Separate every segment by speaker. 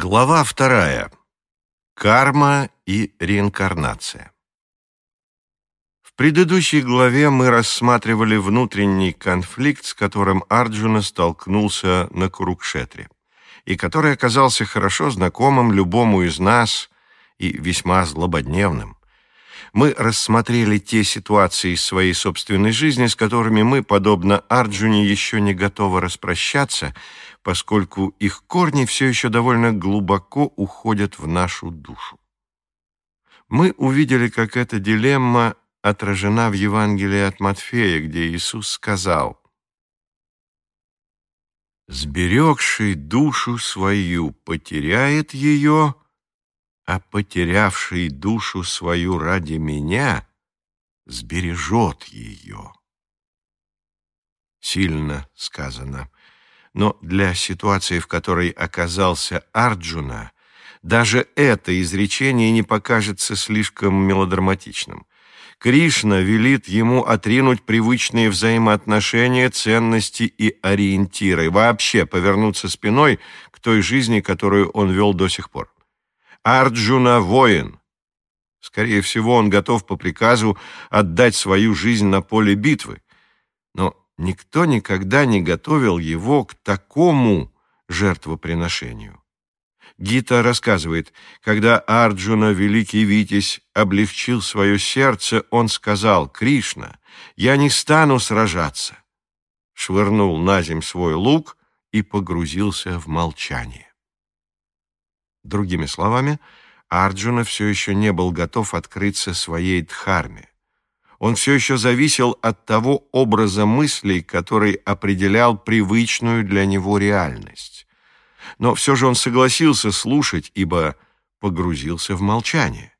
Speaker 1: Глава вторая. Карма и реинкарнация. В предыдущей главе мы рассматривали внутренний конфликт, с которым Арджуна столкнулся на Курукшетре, и который оказался хорошо знакомым любому из нас и весьма злободневным. Мы рассмотрели те ситуации из своей собственной жизни, с которыми мы, подобно Арджуне, еще не готовы распрощаться – поскольку их корни все еще довольно глубоко уходят в нашу душу. Мы увидели, как эта дилемма отражена в Евангелии от Матфея, где Иисус сказал «Сберегший душу свою потеряет ее, а потерявший душу свою ради меня сбережет ее». Сильно сказано но для ситуации, в которой оказался Арджуна, даже это изречение не покажется слишком мелодраматичным. Кришна велит ему отринуть привычные взаимоотношения, ценности и ориентиры, вообще повернуться спиной к той жизни, которую он вел до сих пор. Арджуна – воин. Скорее всего, он готов по приказу отдать свою жизнь на поле битвы. Никто никогда не готовил его к такому жертвоприношению. Гита рассказывает, когда Арджуна, великий Витязь, облегчил свое сердце, он сказал, «Кришна, я не стану сражаться», швырнул на земь свой лук и погрузился в молчание. Другими словами, Арджуна все еще не был готов открыться своей дхарме он все еще зависел от того образа мыслей, который определял привычную для него реальность. Но все же он согласился слушать, ибо погрузился в молчание.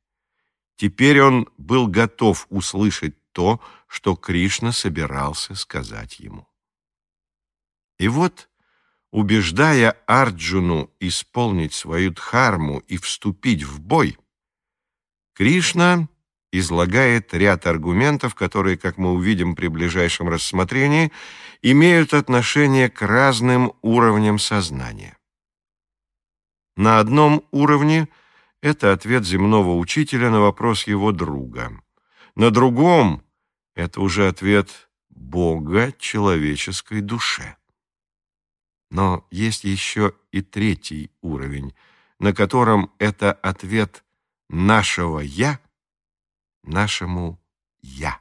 Speaker 1: Теперь он был готов услышать то, что Кришна собирался сказать ему. И вот, убеждая Арджуну исполнить свою дхарму и вступить в бой, Кришна излагает ряд аргументов, которые, как мы увидим при ближайшем рассмотрении, имеют отношение к разным уровням сознания. На одном уровне это ответ земного учителя на вопрос его друга. На другом это уже ответ Бога человеческой душе. Но есть еще и третий уровень, на котором это ответ нашего «я», нашему «я».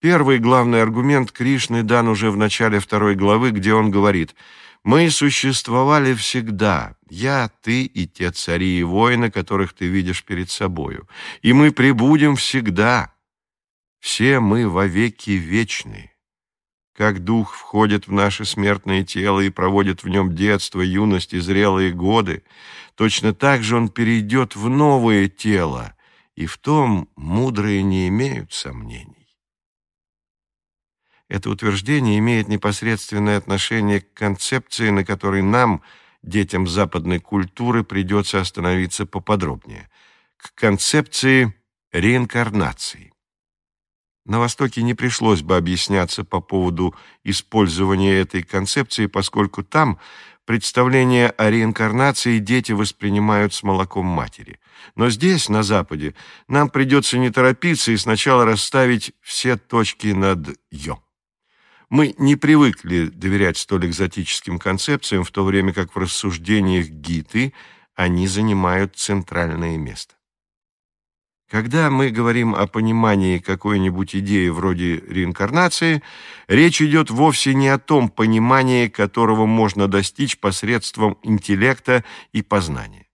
Speaker 1: Первый главный аргумент Кришны дан уже в начале второй главы, где он говорит «Мы существовали всегда, я, ты и те цари и воины, которых ты видишь перед собою, и мы пребудем всегда, все мы вовеки вечны. Как дух входит в наше смертное тело и проводит в нем детство, юность и зрелые годы, точно так же он перейдет в новое тело, и в том мудрые не имеют сомнений. Это утверждение имеет непосредственное отношение к концепции, на которой нам, детям западной культуры, придется остановиться поподробнее, к концепции реинкарнации. На Востоке не пришлось бы объясняться по поводу использования этой концепции, поскольку там представление о реинкарнации дети воспринимают с молоком матери. Но здесь, на Западе, нам придется не торопиться и сначала расставить все точки над «ё». Мы не привыкли доверять столь экзотическим концепциям, в то время как в рассуждениях Гиты они занимают центральное место. Когда мы говорим о понимании какой-нибудь идеи вроде реинкарнации, речь идет вовсе не о том понимании, которого можно достичь посредством интеллекта и познания.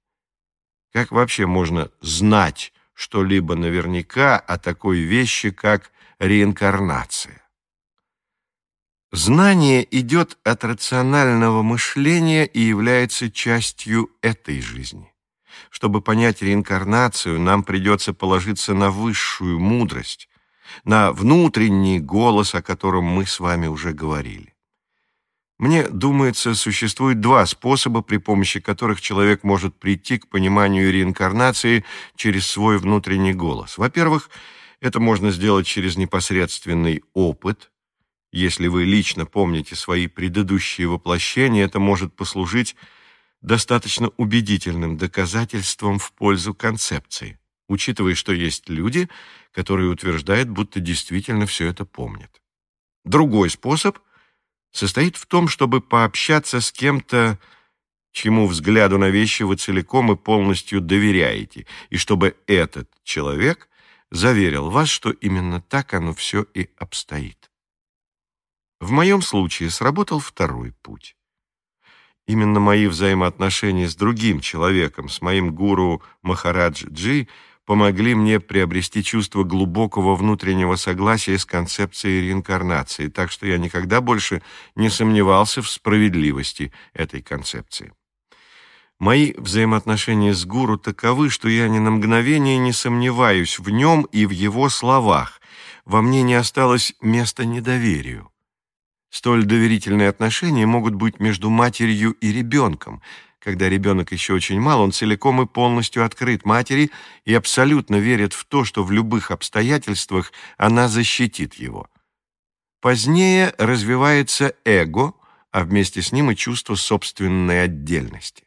Speaker 1: Как вообще можно знать что-либо наверняка о такой вещи, как реинкарнация? Знание идет от рационального мышления и является частью этой жизни. Чтобы понять реинкарнацию, нам придется положиться на высшую мудрость, на внутренний голос, о котором мы с вами уже говорили. Мне думается, существует два способа, при помощи которых человек может прийти к пониманию реинкарнации через свой внутренний голос. Во-первых, это можно сделать через непосредственный опыт. Если вы лично помните свои предыдущие воплощения, это может послужить достаточно убедительным доказательством в пользу концепции, учитывая, что есть люди, которые утверждают, будто действительно все это помнят. Другой способ состоит в том, чтобы пообщаться с кем-то, чему взгляду на вещи вы целиком и полностью доверяете, и чтобы этот человек заверил вас, что именно так оно все и обстоит. В моем случае сработал второй путь. Именно мои взаимоотношения с другим человеком, с моим гуру Махарадж Джи, помогли мне приобрести чувство глубокого внутреннего согласия с концепцией реинкарнации, так что я никогда больше не сомневался в справедливости этой концепции. Мои взаимоотношения с гуру таковы, что я ни на мгновение не сомневаюсь в нем и в его словах. Во мне не осталось места недоверию. Столь доверительные отношения могут быть между матерью и ребенком. Когда ребенок еще очень мал, он целиком и полностью открыт матери и абсолютно верит в то, что в любых обстоятельствах она защитит его. Позднее развивается эго, а вместе с ним и чувство собственной отдельности.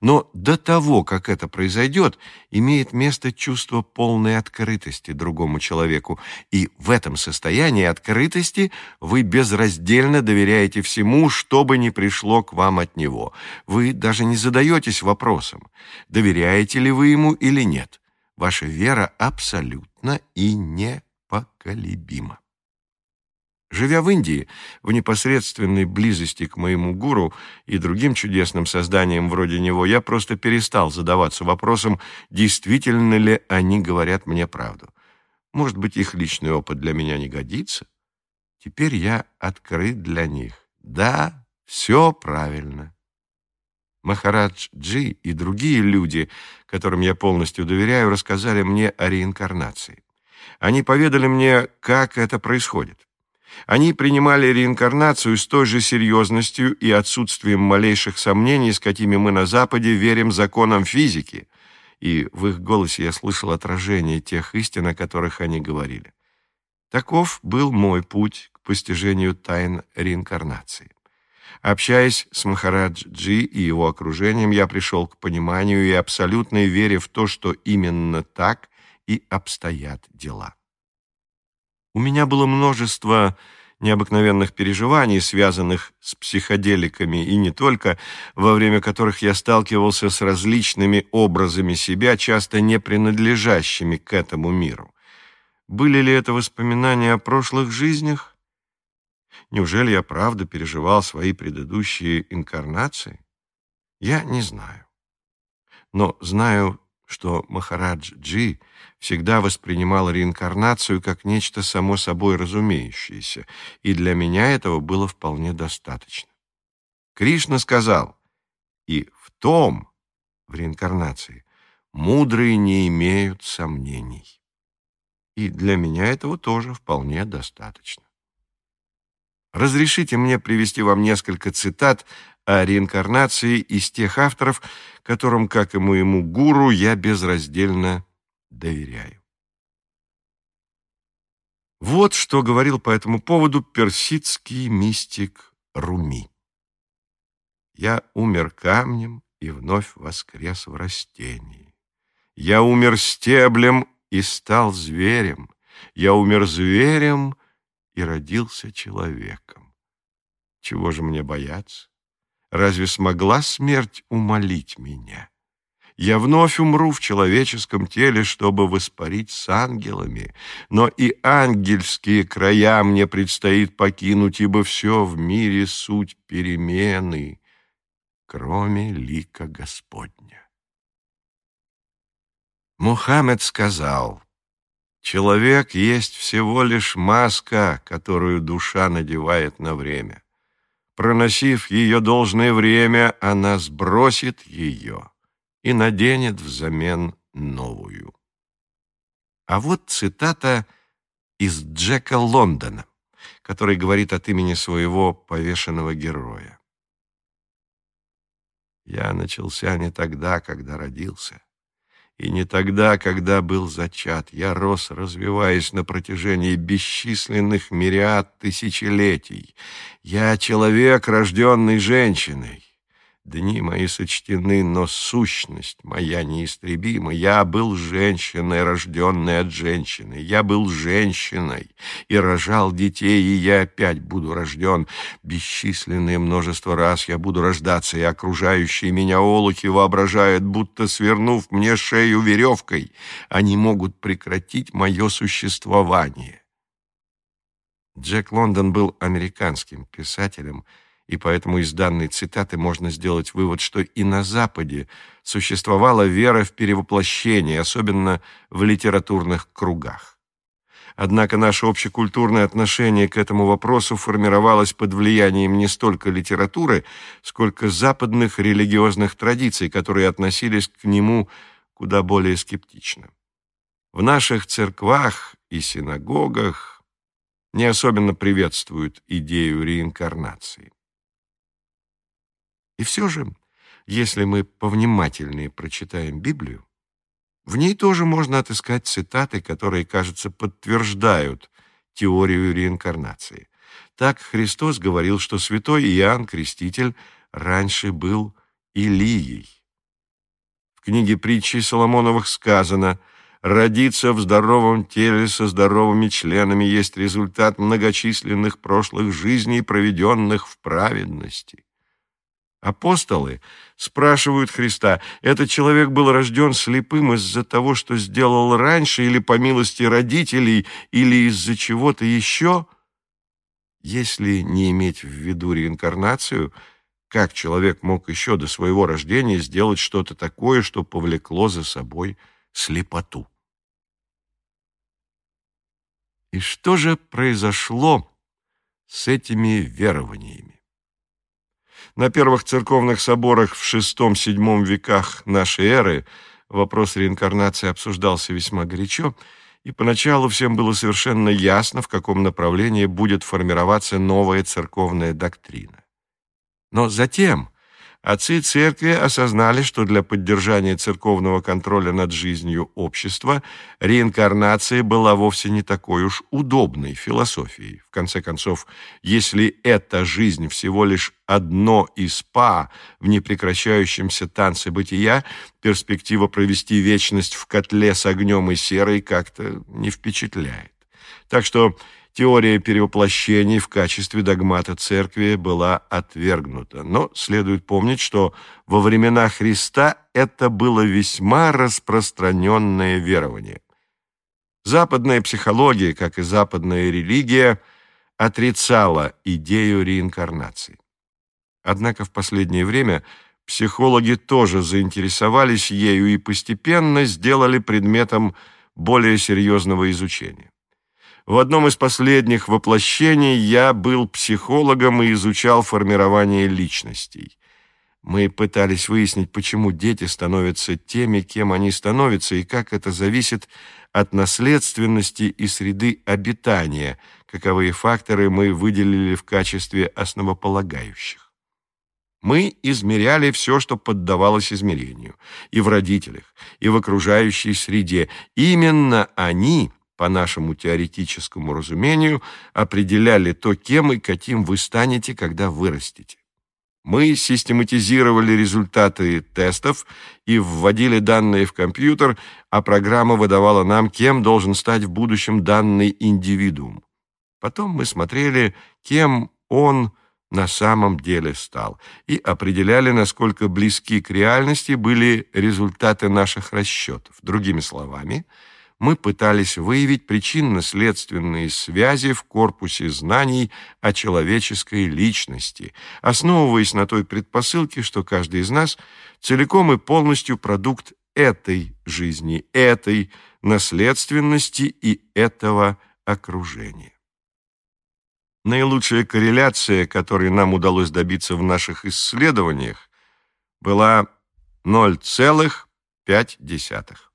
Speaker 1: Но до того, как это произойдет, имеет место чувство полной открытости другому человеку, и в этом состоянии открытости вы безраздельно доверяете всему, что бы ни пришло к вам от него. Вы даже не задаетесь вопросом, доверяете ли вы ему или нет. Ваша вера абсолютна и непоколебима. Живя в Индии, в непосредственной близости к моему гуру и другим чудесным созданиям вроде него, я просто перестал задаваться вопросом, действительно ли они говорят мне правду. Может быть, их личный опыт для меня не годится? Теперь я открыт для них. Да, все правильно. Махарадж Джи и другие люди, которым я полностью доверяю, рассказали мне о реинкарнации. Они поведали мне, как это происходит. Они принимали реинкарнацию с той же серьезностью и отсутствием малейших сомнений, с какими мы на Западе верим законам физики, и в их голосе я слышал отражение тех истин, о которых они говорили. Таков был мой путь к постижению тайн реинкарнации. Общаясь с Махарадж Джи и его окружением, я пришел к пониманию и абсолютной вере в то, что именно так и обстоят дела. У меня было множество необыкновенных переживаний, связанных с психоделиками, и не только, во время которых я сталкивался с различными образами себя, часто не принадлежащими к этому миру. Были ли это воспоминания о прошлых жизнях? Неужели я правда переживал свои предыдущие инкарнации? Я не знаю. Но знаю что Махарадж Джи всегда воспринимал реинкарнацию как нечто само собой разумеющееся, и для меня этого было вполне достаточно. Кришна сказал, и в том, в реинкарнации, мудрые не имеют сомнений. И для меня этого тоже вполне достаточно. Разрешите мне привести вам несколько цитат о реинкарнации из тех авторов, которым, как и моему гуру, я безраздельно доверяю. Вот что говорил по этому поводу персидский мистик Руми. «Я умер камнем и вновь воскрес в растении. Я умер стеблем и стал зверем. Я умер зверем и родился человеком. Чего же мне бояться? Разве смогла смерть умолить меня? Я вновь умру в человеческом теле, чтобы воспарить с ангелами, но и ангельские края мне предстоит покинуть, ибо все в мире суть перемены, кроме лика Господня. Мухаммед сказал, «Человек есть всего лишь маска, которую душа надевает на время. Проносив ее должное время, она сбросит ее и наденет взамен новую. А вот цитата из Джека Лондона, который говорит от имени своего повешенного героя. «Я начался не тогда, когда родился, и не тогда, когда был зачат. Я рос, развиваясь на протяжении бесчисленных мириад тысячелетий. Я человек, рожденный женщиной. Дни мои сочтены, но сущность моя неистребима. Я был женщиной, рожденной от женщины. Я был женщиной и рожал детей, и я опять буду рожден. Бесчисленное множество раз я буду рождаться, и окружающие меня олухи воображают, будто, свернув мне шею веревкой, они могут прекратить мое существование. Джек Лондон был американским писателем – и поэтому из данной цитаты можно сделать вывод, что и на Западе существовала вера в перевоплощение, особенно в литературных кругах. Однако наше общекультурное отношение к этому вопросу формировалось под влиянием не столько литературы, сколько западных религиозных традиций, которые относились к нему куда более скептично. В наших церквах и синагогах не особенно приветствуют идею реинкарнации. И все же, если мы повнимательнее прочитаем Библию, в ней тоже можно отыскать цитаты, которые, кажется, подтверждают теорию реинкарнации. Так Христос говорил, что святой Иоанн Креститель раньше был Илией. В книге притчи Соломоновых сказано «Родиться в здоровом теле со здоровыми членами есть результат многочисленных прошлых жизней, проведенных в праведности». Апостолы спрашивают Христа, этот человек был рожден слепым из-за того, что сделал раньше, или по милости родителей, или из-за чего-то еще? Если не иметь в виду реинкарнацию, как человек мог еще до своего рождения сделать что-то такое, что повлекло за собой слепоту? И что же произошло с этими верованиями? На первых церковных соборах в VI-VII веках нашей эры вопрос реинкарнации обсуждался весьма горячо, и поначалу всем было совершенно ясно, в каком направлении будет формироваться новая церковная доктрина. Но затем Отцы церкви осознали, что для поддержания церковного контроля над жизнью общества реинкарнация была вовсе не такой уж удобной философией. В конце концов, если эта жизнь всего лишь одно из па в непрекращающемся танце бытия, перспектива провести вечность в котле с огнем и серой как-то не впечатляет. Так что Теория перевоплощений в качестве догмата церкви была отвергнута, но следует помнить, что во времена Христа это было весьма распространенное верование. Западная психология, как и западная религия, отрицала идею реинкарнации. Однако в последнее время психологи тоже заинтересовались ею и постепенно сделали предметом более серьезного изучения. В одном из последних воплощений я был психологом и изучал формирование личностей. Мы пытались выяснить, почему дети становятся теми, кем они становятся, и как это зависит от наследственности и среды обитания, каковые факторы мы выделили в качестве основополагающих. Мы измеряли все, что поддавалось измерению, и в родителях, и в окружающей среде. Именно они – по нашему теоретическому разумению, определяли то, кем и каким вы станете, когда вырастете. Мы систематизировали результаты тестов и вводили данные в компьютер, а программа выдавала нам, кем должен стать в будущем данный индивидуум. Потом мы смотрели, кем он на самом деле стал, и определяли, насколько близки к реальности были результаты наших расчетов. Другими словами, мы пытались выявить причинно-следственные связи в корпусе знаний о человеческой личности, основываясь на той предпосылке, что каждый из нас целиком и полностью продукт этой жизни, этой наследственности и этого окружения. Наилучшая корреляция, которой нам удалось добиться в наших исследованиях, была 0,5.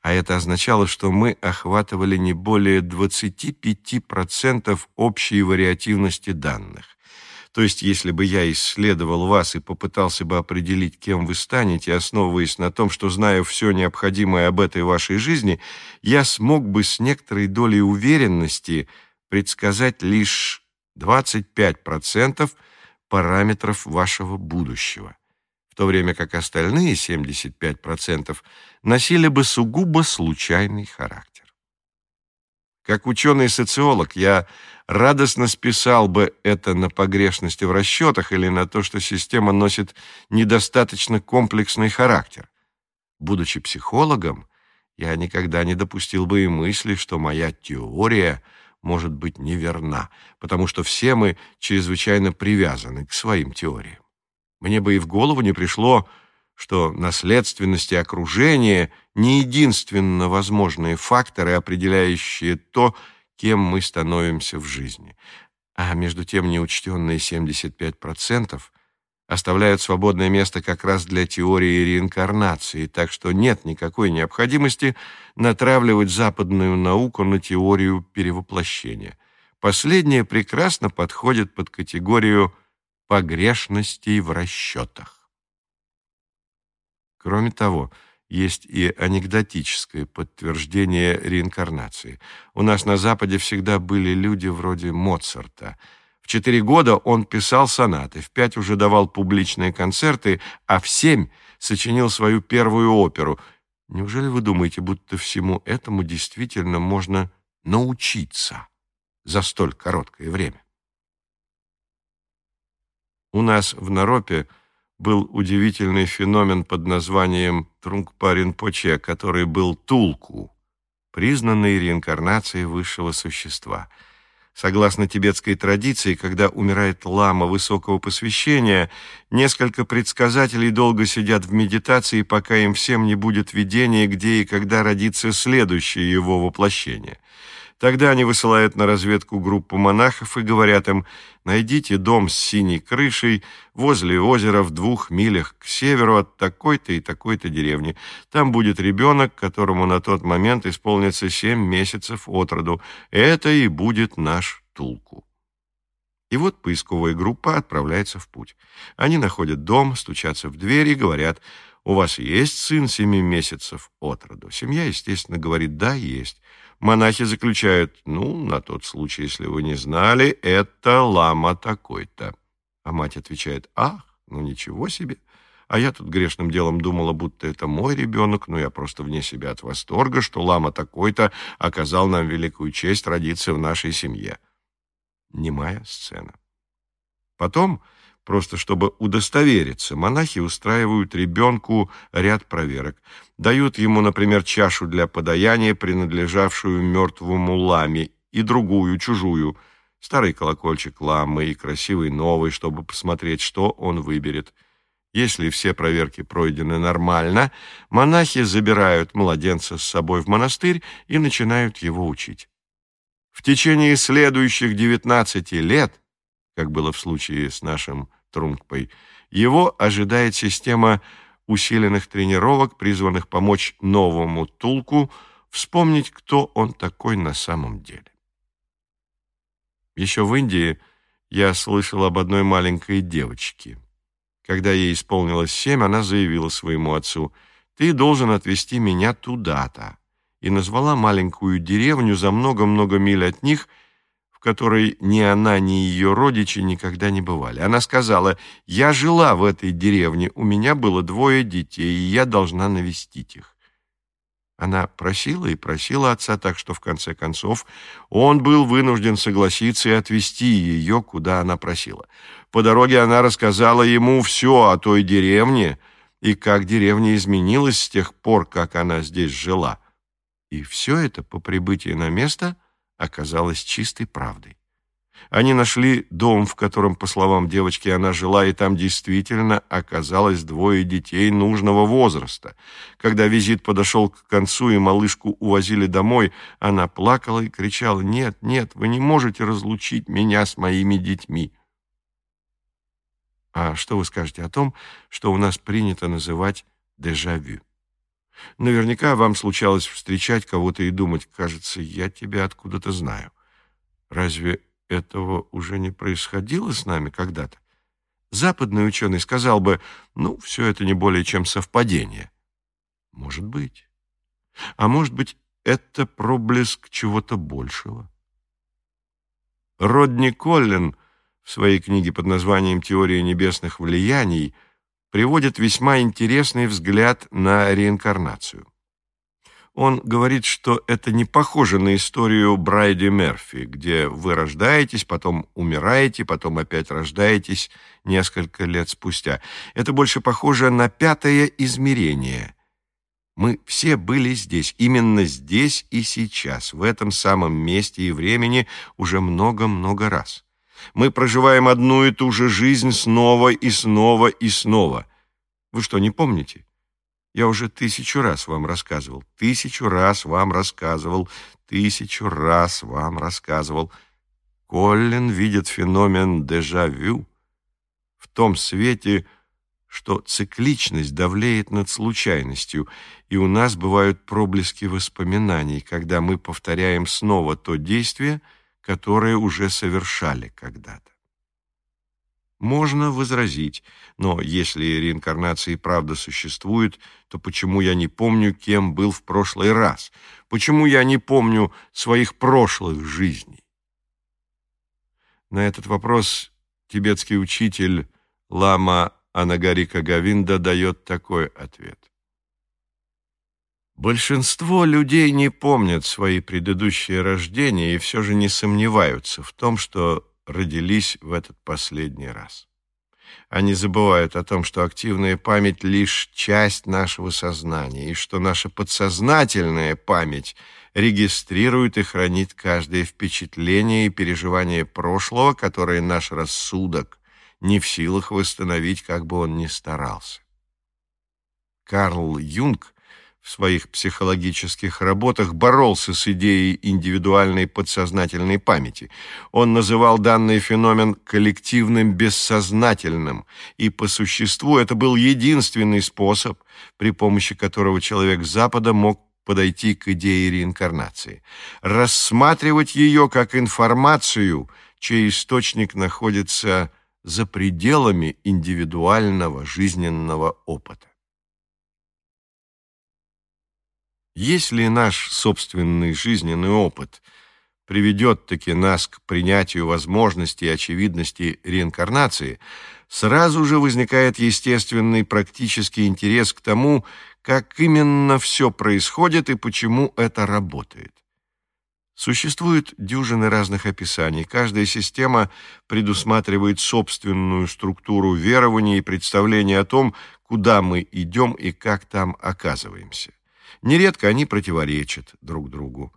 Speaker 1: А это означало, что мы охватывали не более 25% общей вариативности данных. То есть, если бы я исследовал вас и попытался бы определить, кем вы станете, основываясь на том, что знаю все необходимое об этой вашей жизни, я смог бы с некоторой долей уверенности предсказать лишь 25% параметров вашего будущего – в то время как остальные 75% носили бы сугубо случайный характер. Как ученый-социолог я радостно списал бы это на погрешности в расчетах или на то, что система носит недостаточно комплексный характер. Будучи психологом, я никогда не допустил бы и мысли, что моя теория может быть неверна, потому что все мы чрезвычайно привязаны к своим теориям. Мне бы и в голову не пришло, что наследственность и окружение не единственно возможные факторы, определяющие то, кем мы становимся в жизни. А между тем неучтенные 75% оставляют свободное место как раз для теории реинкарнации, так что нет никакой необходимости натравливать западную науку на теорию перевоплощения. Последняя прекрасно подходит под категорию погрешностей в расчетах. Кроме того, есть и анекдотическое подтверждение реинкарнации. У нас на Западе всегда были люди вроде Моцарта. В четыре года он писал сонаты, в пять уже давал публичные концерты, а в семь сочинил свою первую оперу. Неужели вы думаете, будто всему этому действительно можно научиться за столь короткое время? У нас в Наропе был удивительный феномен под названием Трунгпа-Ринпоче, который был Тулку, признанной реинкарнацией высшего существа. Согласно тибетской традиции, когда умирает лама высокого посвящения, несколько предсказателей долго сидят в медитации, пока им всем не будет видения, где и когда родится следующее его воплощение – Тогда они высылают на разведку группу монахов и говорят им, найдите дом с синей крышей возле озера в двух милях к северу от такой-то и такой-то деревни. Там будет ребенок, которому на тот момент исполнится семь месяцев от роду. Это и будет наш Тулку. И вот поисковая группа отправляется в путь. Они находят дом, стучатся в дверь и говорят, «У вас есть сын семи месяцев от роду?» Семья, естественно, говорит, «Да, есть». Монахи заключают, ну, на тот случай, если вы не знали, это лама такой-то. А мать отвечает, ах, ну ничего себе. А я тут грешным делом думала, будто это мой ребенок, но я просто вне себя от восторга, что лама такой-то оказал нам великую честь родиться в нашей семье. Немая сцена. Потом Просто чтобы удостовериться, монахи устраивают ребенку ряд проверок. Дают ему, например, чашу для подаяния, принадлежавшую мертвому ламе, и другую, чужую, старый колокольчик ламы и красивый новый, чтобы посмотреть, что он выберет. Если все проверки пройдены нормально, монахи забирают младенца с собой в монастырь и начинают его учить. В течение следующих 19 лет как было в случае с нашим Трунгпой, его ожидает система усиленных тренировок, призванных помочь новому Тулку вспомнить, кто он такой на самом деле. Еще в Индии я слышал об одной маленькой девочке. Когда ей исполнилось семь, она заявила своему отцу, «Ты должен отвезти меня туда-то», и назвала маленькую деревню за много-много миль от них – которой ни она, ни ее родичи никогда не бывали. Она сказала, «Я жила в этой деревне, у меня было двое детей, и я должна навестить их». Она просила и просила отца, так что в конце концов он был вынужден согласиться и отвезти ее, куда она просила. По дороге она рассказала ему все о той деревне и как деревня изменилась с тех пор, как она здесь жила. И все это по прибытии на место – оказалась чистой правдой. Они нашли дом, в котором, по словам девочки, она жила, и там действительно оказалось двое детей нужного возраста. Когда визит подошел к концу и малышку увозили домой, она плакала и кричала «Нет, нет, вы не можете разлучить меня с моими детьми». А что вы скажете о том, что у нас принято называть дежавю? Наверняка вам случалось встречать кого-то и думать, кажется, я тебя откуда-то знаю. Разве этого уже не происходило с нами когда-то? Западный ученый сказал бы, ну, все это не более чем совпадение. Может быть. А может быть, это проблеск чего-то большего. Родни Коллин в своей книге под названием «Теория небесных влияний» приводит весьма интересный взгляд на реинкарнацию. Он говорит, что это не похоже на историю Брайди Мерфи, где вы рождаетесь, потом умираете, потом опять рождаетесь несколько лет спустя. Это больше похоже на пятое измерение. Мы все были здесь, именно здесь и сейчас, в этом самом месте и времени уже много-много раз. Мы проживаем одну и ту же жизнь снова и снова и снова. Вы что, не помните? Я уже тысячу раз вам рассказывал, тысячу раз вам рассказывал, тысячу раз вам рассказывал. Коллин видит феномен дежавю в том свете, что цикличность давлеет над случайностью, и у нас бывают проблески воспоминаний, когда мы повторяем снова то действие, которое уже совершали когда-то. Можно возразить, но если реинкарнация и правда существует, то почему я не помню, кем был в прошлый раз? Почему я не помню своих прошлых жизней? На этот вопрос тибетский учитель Лама Анагарика Гавинда дает такой ответ. Большинство людей не помнят свои предыдущие рождения и все же не сомневаются в том, что родились в этот последний раз. Они забывают о том, что активная память — лишь часть нашего сознания, и что наша подсознательная память регистрирует и хранит каждое впечатление и переживание прошлого, которое наш рассудок не в силах восстановить, как бы он ни старался. Карл Юнг в своих психологических работах боролся с идеей индивидуальной подсознательной памяти. Он называл данный феномен коллективным бессознательным, и по существу это был единственный способ, при помощи которого человек Запада мог подойти к идее реинкарнации. Рассматривать ее как информацию, чей источник находится за пределами индивидуального жизненного опыта. Если наш собственный жизненный опыт приведет-таки нас к принятию возможности и очевидности реинкарнации, сразу же возникает естественный практический интерес к тому, как именно все происходит и почему это работает. Существует дюжины разных описаний. Каждая система предусматривает собственную структуру верований и представления о том, куда мы идем и как там оказываемся. Нередко они противоречат друг другу.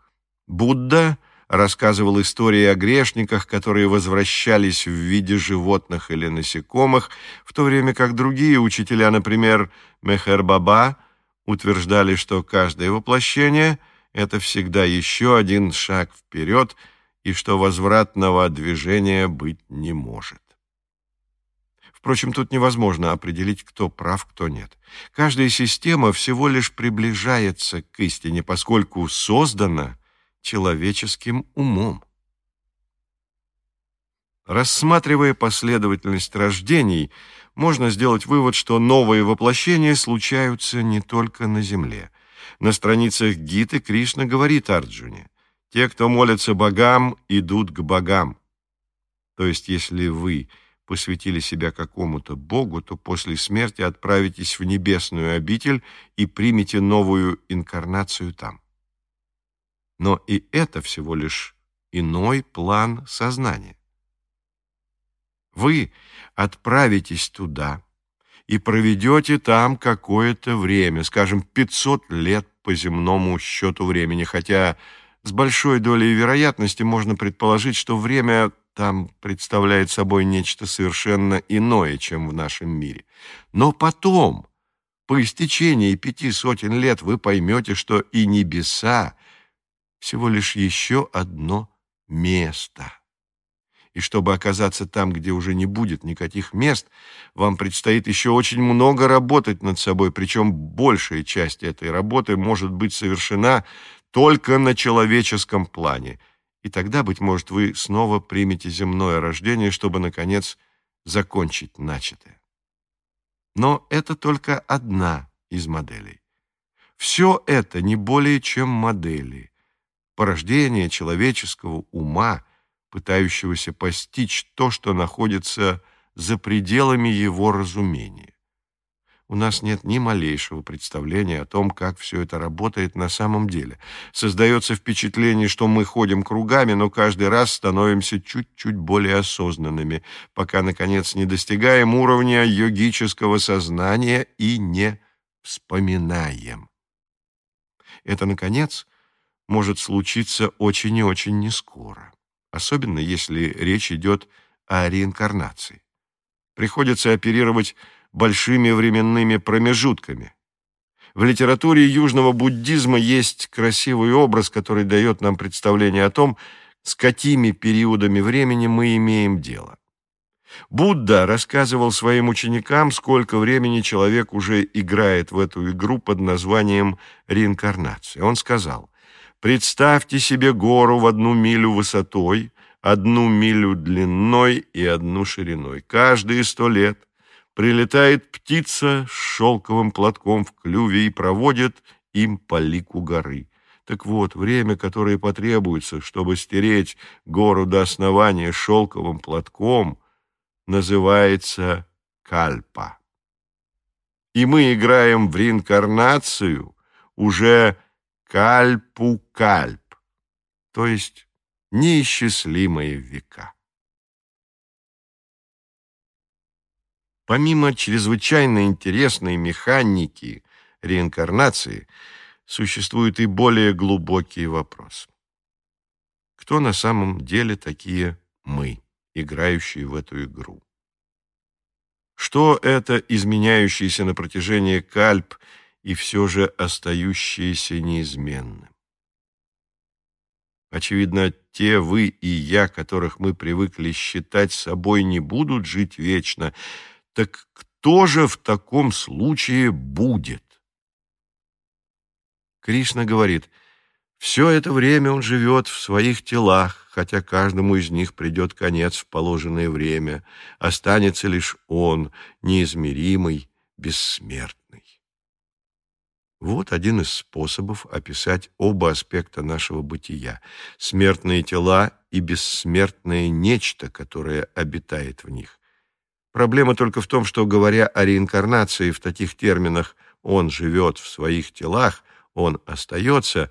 Speaker 1: Будда рассказывал истории о грешниках, которые возвращались в виде животных или насекомых, в то время как другие учителя, например, Мехер-Баба, утверждали, что каждое воплощение — это всегда еще один шаг вперед и что возвратного движения быть не может. Впрочем, тут невозможно определить, кто прав, кто нет. Каждая система всего лишь приближается к истине, поскольку создана человеческим умом. Рассматривая последовательность рождений, можно сделать вывод, что новые воплощения случаются не только на Земле. На страницах Гиты Кришна говорит Арджуне, «Те, кто молятся богам, идут к богам». То есть, если вы – посвятили себя какому-то Богу, то после смерти отправитесь в небесную обитель и примете новую инкарнацию там. Но и это всего лишь иной план сознания. Вы отправитесь туда и проведете там какое-то время, скажем, 500 лет по земному счету времени, хотя с большой долей вероятности можно предположить, что время там представляет собой нечто совершенно иное, чем в нашем мире. Но потом, по истечении пяти сотен лет, вы поймете, что и небеса всего лишь еще одно место. И чтобы оказаться там, где уже не будет никаких мест, вам предстоит еще очень много работать над собой, причем большая часть этой работы может быть совершена только на человеческом плане – и тогда, быть может, вы снова примете земное рождение, чтобы, наконец, закончить начатое. Но это только одна из моделей. Все это не более чем модели, порождение человеческого ума, пытающегося постичь то, что находится за пределами его разумения. У нас нет ни малейшего представления о том, как все это работает на самом деле. Создается впечатление, что мы ходим кругами, но каждый раз становимся чуть-чуть более осознанными, пока, наконец, не достигаем уровня йогического сознания и не вспоминаем. Это, наконец, может случиться очень и очень нескоро, особенно если речь идет о реинкарнации. Приходится оперировать большими временными промежутками. В литературе южного буддизма есть красивый образ, который дает нам представление о том, с какими периодами времени мы имеем дело. Будда рассказывал своим ученикам, сколько времени человек уже играет в эту игру под названием реинкарнация. Он сказал, представьте себе гору в одну милю высотой, одну милю длиной и одну шириной. Каждые сто лет прилетает птица с шелковым платком в клюве и проводит им по лику горы. Так вот, время, которое потребуется, чтобы стереть гору до основания шелковым платком, называется кальпа. И мы играем в реинкарнацию уже кальпу-кальп, то есть неисчислимые века. Помимо чрезвычайно интересной механики реинкарнации, существует и более глубокий вопрос. Кто на самом деле такие мы, играющие в эту игру? Что это изменяющееся на протяжении кальп и все же остающееся неизменным? Очевидно, те вы и я, которых мы привыкли считать собой, не будут жить вечно – так кто же в таком случае будет? Кришна говорит, все это время он живет в своих телах, хотя каждому из них придет конец в положенное время, останется лишь он, неизмеримый, бессмертный. Вот один из способов описать оба аспекта нашего бытия – смертные тела и бессмертное нечто, которое обитает в них. Проблема только в том, что, говоря о реинкарнации в таких терминах «он живет в своих телах», «он остается»,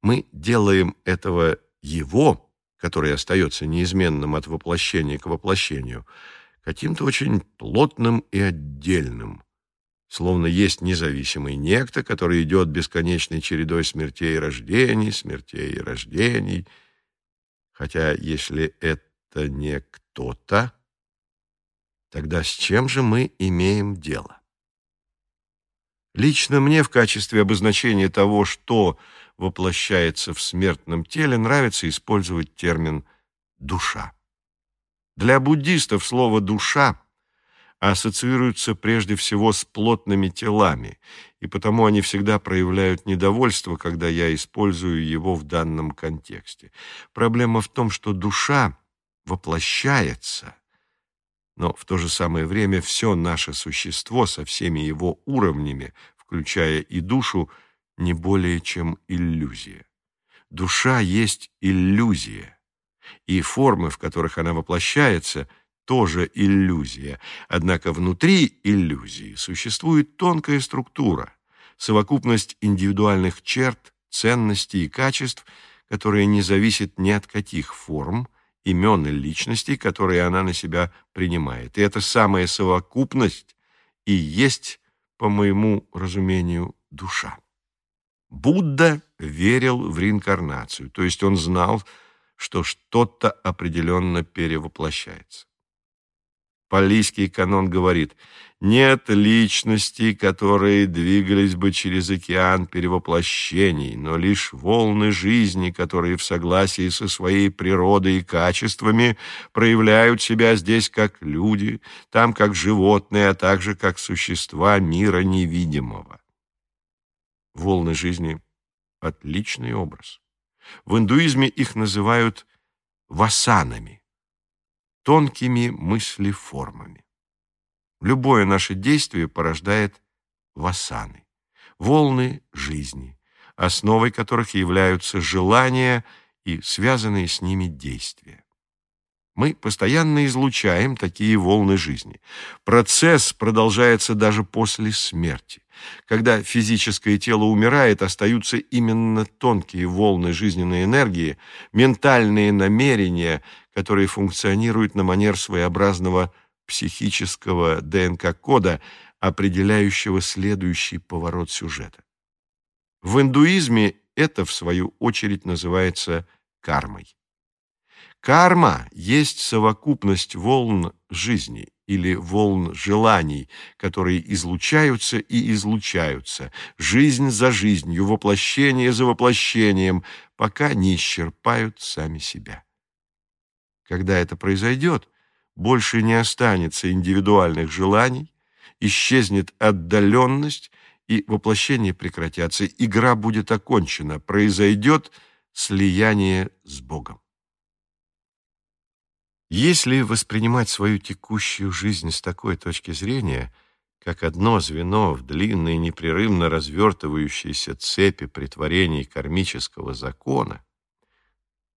Speaker 1: мы делаем этого «его», который остается неизменным от воплощения к воплощению, каким-то очень плотным и отдельным, словно есть независимый некто, который идет бесконечной чередой смертей и рождений, смертей и рождений, хотя если это не кто-то, Тогда с чем же мы имеем дело? Лично мне в качестве обозначения того, что воплощается в смертном теле, нравится использовать термин «душа». Для буддистов слово «душа» ассоциируется прежде всего с плотными телами, и потому они всегда проявляют недовольство, когда я использую его в данном контексте. Проблема в том, что душа воплощается но в то же самое время все наше существо со всеми его уровнями, включая и душу, не более чем иллюзия. Душа есть иллюзия, и формы, в которых она воплощается, тоже иллюзия. Однако внутри иллюзии существует тонкая структура, совокупность индивидуальных черт, ценностей и качеств, которая не зависит ни от каких форм, имен и личностей, которые она на себя принимает. И эта самая совокупность и есть, по моему разумению, душа. Будда верил в реинкарнацию, то есть он знал, что что-то определенно перевоплощается. Палийский канон говорит, нет личностей, которые двигались бы через океан перевоплощений, но лишь волны жизни, которые в согласии со своей природой и качествами проявляют себя здесь как люди, там как животные, а также как существа мира невидимого. Волны жизни — отличный образ. В индуизме их называют васанами тонкими мыслеформами. Любое наше действие порождает васаны, волны жизни, основой которых являются желания и связанные с ними действия. Мы постоянно излучаем такие волны жизни. Процесс продолжается даже после смерти. Когда физическое тело умирает, остаются именно тонкие волны жизненной энергии, ментальные намерения, которые функционируют на манер своеобразного психического ДНК-кода, определяющего следующий поворот сюжета. В индуизме это, в свою очередь, называется кармой. Карма есть совокупность волн жизни или волн желаний, которые излучаются и излучаются, жизнь за жизнью, воплощение за воплощением, пока не исчерпают сами себя. Когда это произойдет, больше не останется индивидуальных желаний, исчезнет отдаленность, и воплощение прекратятся, игра будет окончена, произойдет слияние с Богом. Если воспринимать свою текущую жизнь с такой точки зрения, как одно звено в длинной непрерывно развертывающейся цепи притворений кармического закона,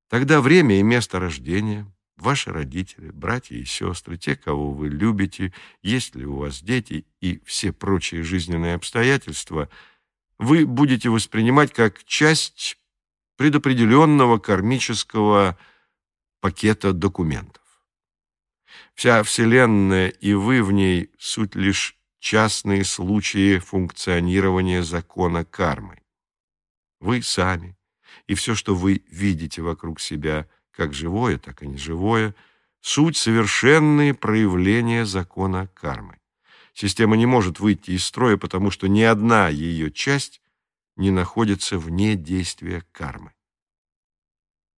Speaker 1: тогда время и место рождения, ваши родители, братья и сестры, те, кого вы любите, есть ли у вас дети и все прочие жизненные обстоятельства, вы будете воспринимать как часть предопределенного кармического пакета документов. Вся Вселенная и вы в ней суть лишь частные случаи функционирования закона кармы. Вы сами и все, что вы видите вокруг себя, как живое, так и неживое, суть совершенные проявления закона кармы. Система не может выйти из строя, потому что ни одна ее часть не находится вне действия кармы.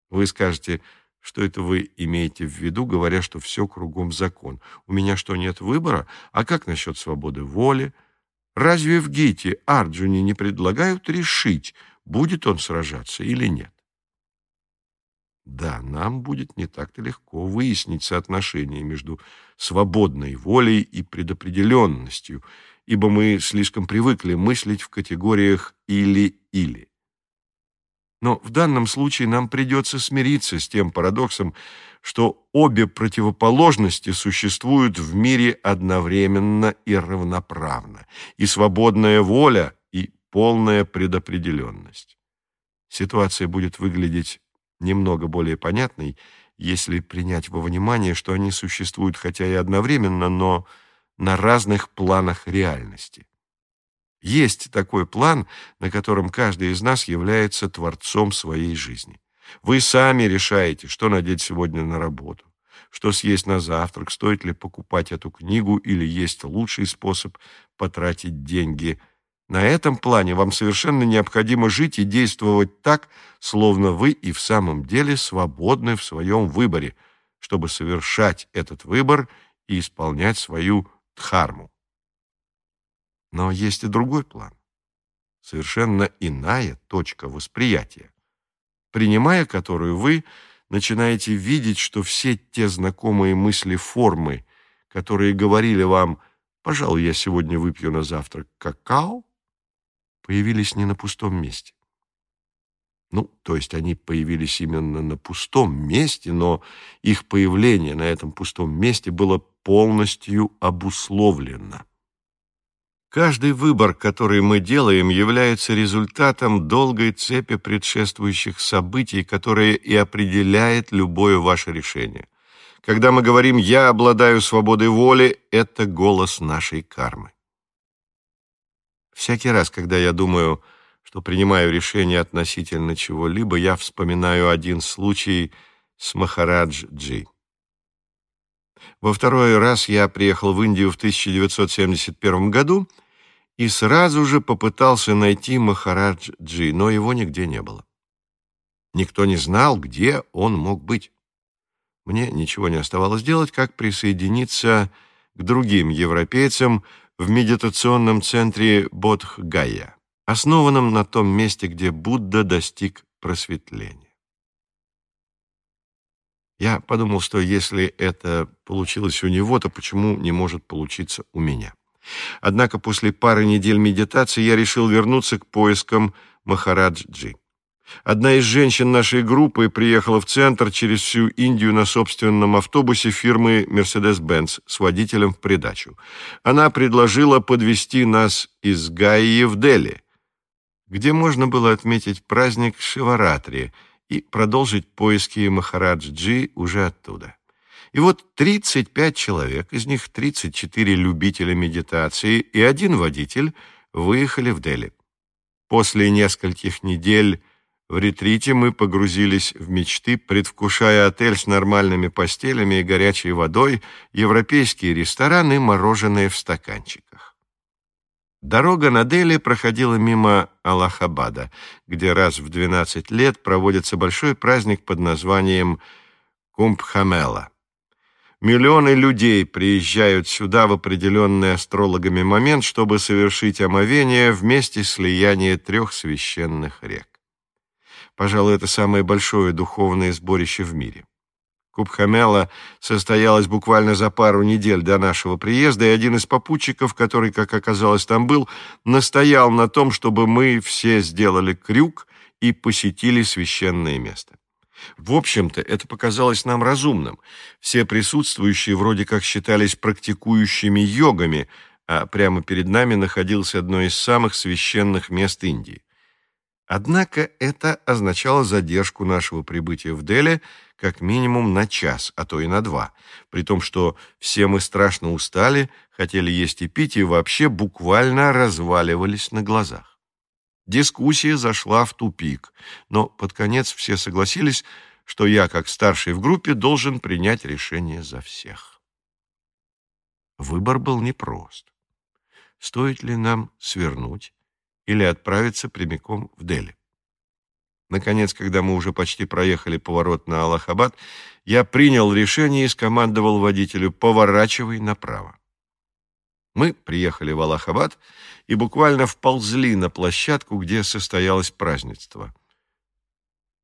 Speaker 1: Вы скажете, что это вы имеете в виду, говоря, что все кругом закон? У меня что, нет выбора? А как насчет свободы воли? Разве в Гите Арджуне не предлагают решить, будет он сражаться или нет? Да, нам будет не так-то легко выяснить соотношение между свободной волей и предопределенностью, ибо мы слишком привыкли мыслить в категориях «или-или». Но в данном случае нам придется смириться с тем парадоксом, что обе противоположности существуют в мире одновременно и равноправно, и свободная воля, и полная предопределенность. Ситуация будет выглядеть немного более понятной, если принять во внимание, что они существуют хотя и одновременно, но на разных планах реальности. Есть такой план, на котором каждый из нас является творцом своей жизни. Вы сами решаете, что надеть сегодня на работу, что съесть на завтрак, стоит ли покупать эту книгу или есть лучший способ потратить деньги. На этом плане вам совершенно необходимо жить и действовать так, словно вы и в самом деле свободны в своем выборе, чтобы совершать этот выбор и исполнять свою дхарму. Но есть и другой план. Совершенно иная точка восприятия, принимая которую вы начинаете видеть, что все те знакомые мысли формы, которые говорили вам «пожалуй, я сегодня выпью на завтрак какао», появились не на пустом месте. Ну, то есть они появились именно на пустом месте, но их появление на этом пустом месте было полностью обусловлено. Каждый выбор, который мы делаем, является результатом долгой цепи предшествующих событий, которые и определяет любое ваше решение. Когда мы говорим «я обладаю свободой воли», это голос нашей кармы. Всякий раз, когда я думаю, что принимаю решение относительно чего-либо, я вспоминаю один случай с Махарадж Джи. Во второй раз я приехал в Индию в 1971 году – и сразу же попытался найти Махарадж Джи, но его нигде не было. Никто не знал, где он мог быть. Мне ничего не оставалось делать, как присоединиться к другим европейцам в медитационном центре Бодхгая, основанном на том месте, где Будда достиг просветления. Я подумал, что если это получилось у него, то почему не может получиться у меня? Однако после пары недель медитации я решил вернуться к поискам Махараджи. Одна из женщин нашей группы приехала в центр через всю Индию на собственном автобусе фирмы Mercedes-Benz с водителем в придачу. Она предложила подвести нас из Гаи в Дели, где можно было отметить праздник Шиваратри и продолжить поиски Махараджи уже оттуда. И вот 35 человек, из них 34 любителя медитации и один водитель выехали в Дели. После нескольких недель в ретрите мы погрузились в мечты, предвкушая отель с нормальными постелями и горячей водой, европейские рестораны, мороженое в стаканчиках. Дорога на Дели проходила мимо Аллахабада, где раз в 12 лет проводится большой праздник под названием Кумбхамела. Миллионы людей приезжают сюда в определенный астрологами момент, чтобы совершить омовение вместе слияния трех священных рек. Пожалуй, это самое большое духовное сборище в мире. Кубхамела состоялась буквально за пару недель до нашего приезда, и один из попутчиков, который, как оказалось, там был, настоял на том, чтобы мы все сделали крюк и посетили священное место. В общем-то, это показалось нам разумным. Все присутствующие вроде как считались практикующими йогами, а прямо перед нами находилось одно из самых священных мест Индии. Однако это означало задержку нашего прибытия в Дели как минимум на час, а то и на два, при том, что все мы страшно устали, хотели есть и пить и вообще буквально разваливались на глазах. Дискуссия зашла в тупик, но под конец все согласились, что я, как старший в группе, должен принять решение за всех. Выбор был непрост. Стоит ли нам свернуть или отправиться прямиком в Дели? Наконец, когда мы уже почти проехали поворот на Аллахабад, я принял решение и скомандовал водителю «поворачивай направо». Мы приехали в Аллахабад и буквально вползли на площадку, где состоялось празднество.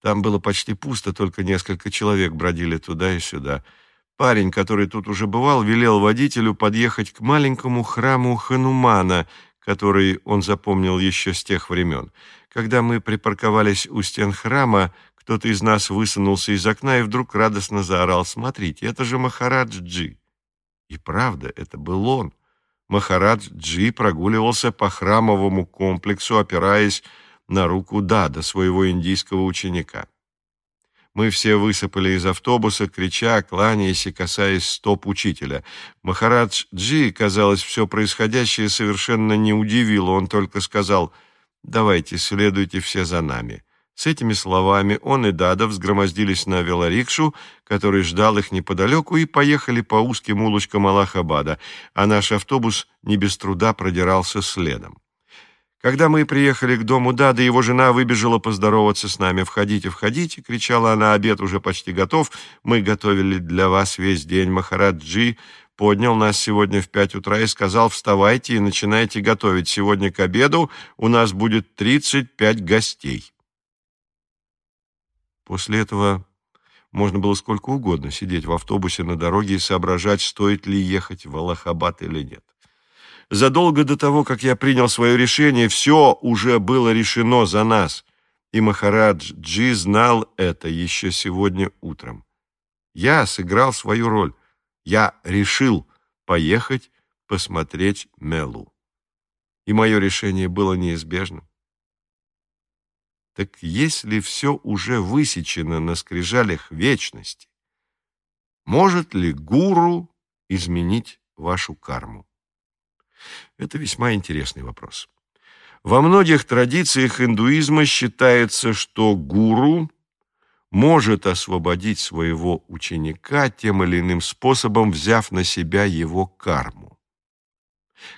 Speaker 1: Там было почти пусто, только несколько человек бродили туда и сюда. Парень, который тут уже бывал, велел водителю подъехать к маленькому храму Ханумана, который он запомнил еще с тех времен. Когда мы припарковались у стен храма, кто-то из нас высунулся из окна и вдруг радостно заорал «Смотрите, это же Махарадж-Джи!» И правда, это был он. Махарадж-Джи прогуливался по храмовому комплексу, опираясь на руку Дада, своего индийского ученика. Мы все высыпали из автобуса, крича, кланяясь и касаясь стоп учителя. Махарадж Джи, казалось, все происходящее совершенно не удивило. Он только сказал «Давайте, следуйте все за нами». С этими словами он и Дада взгромоздились на велорикшу, который ждал их неподалеку, и поехали по узким улочкам Аллахабада, а наш автобус не без труда продирался следом. Когда мы приехали к дому Дады, его жена выбежала поздороваться с нами. «Входите, входите!» — кричала она. «Обед уже почти готов. Мы готовили для вас весь день. Махараджи поднял нас сегодня в пять утра и сказал, вставайте и начинайте готовить. Сегодня к обеду у нас будет тридцать пять гостей». После этого можно было сколько угодно сидеть в автобусе на дороге и соображать, стоит ли ехать в Аллахабад или нет. Задолго до того, как я принял свое решение, все уже было решено за нас, и Махарадж Джи знал это еще сегодня утром. Я сыграл свою роль. Я решил поехать посмотреть Мелу. И мое решение было неизбежным. Так если все уже высечено на скрижалях вечности, может ли гуру изменить вашу карму? Это весьма интересный вопрос. Во многих традициях индуизма считается, что гуру может освободить своего ученика тем или иным способом, взяв на себя его карму.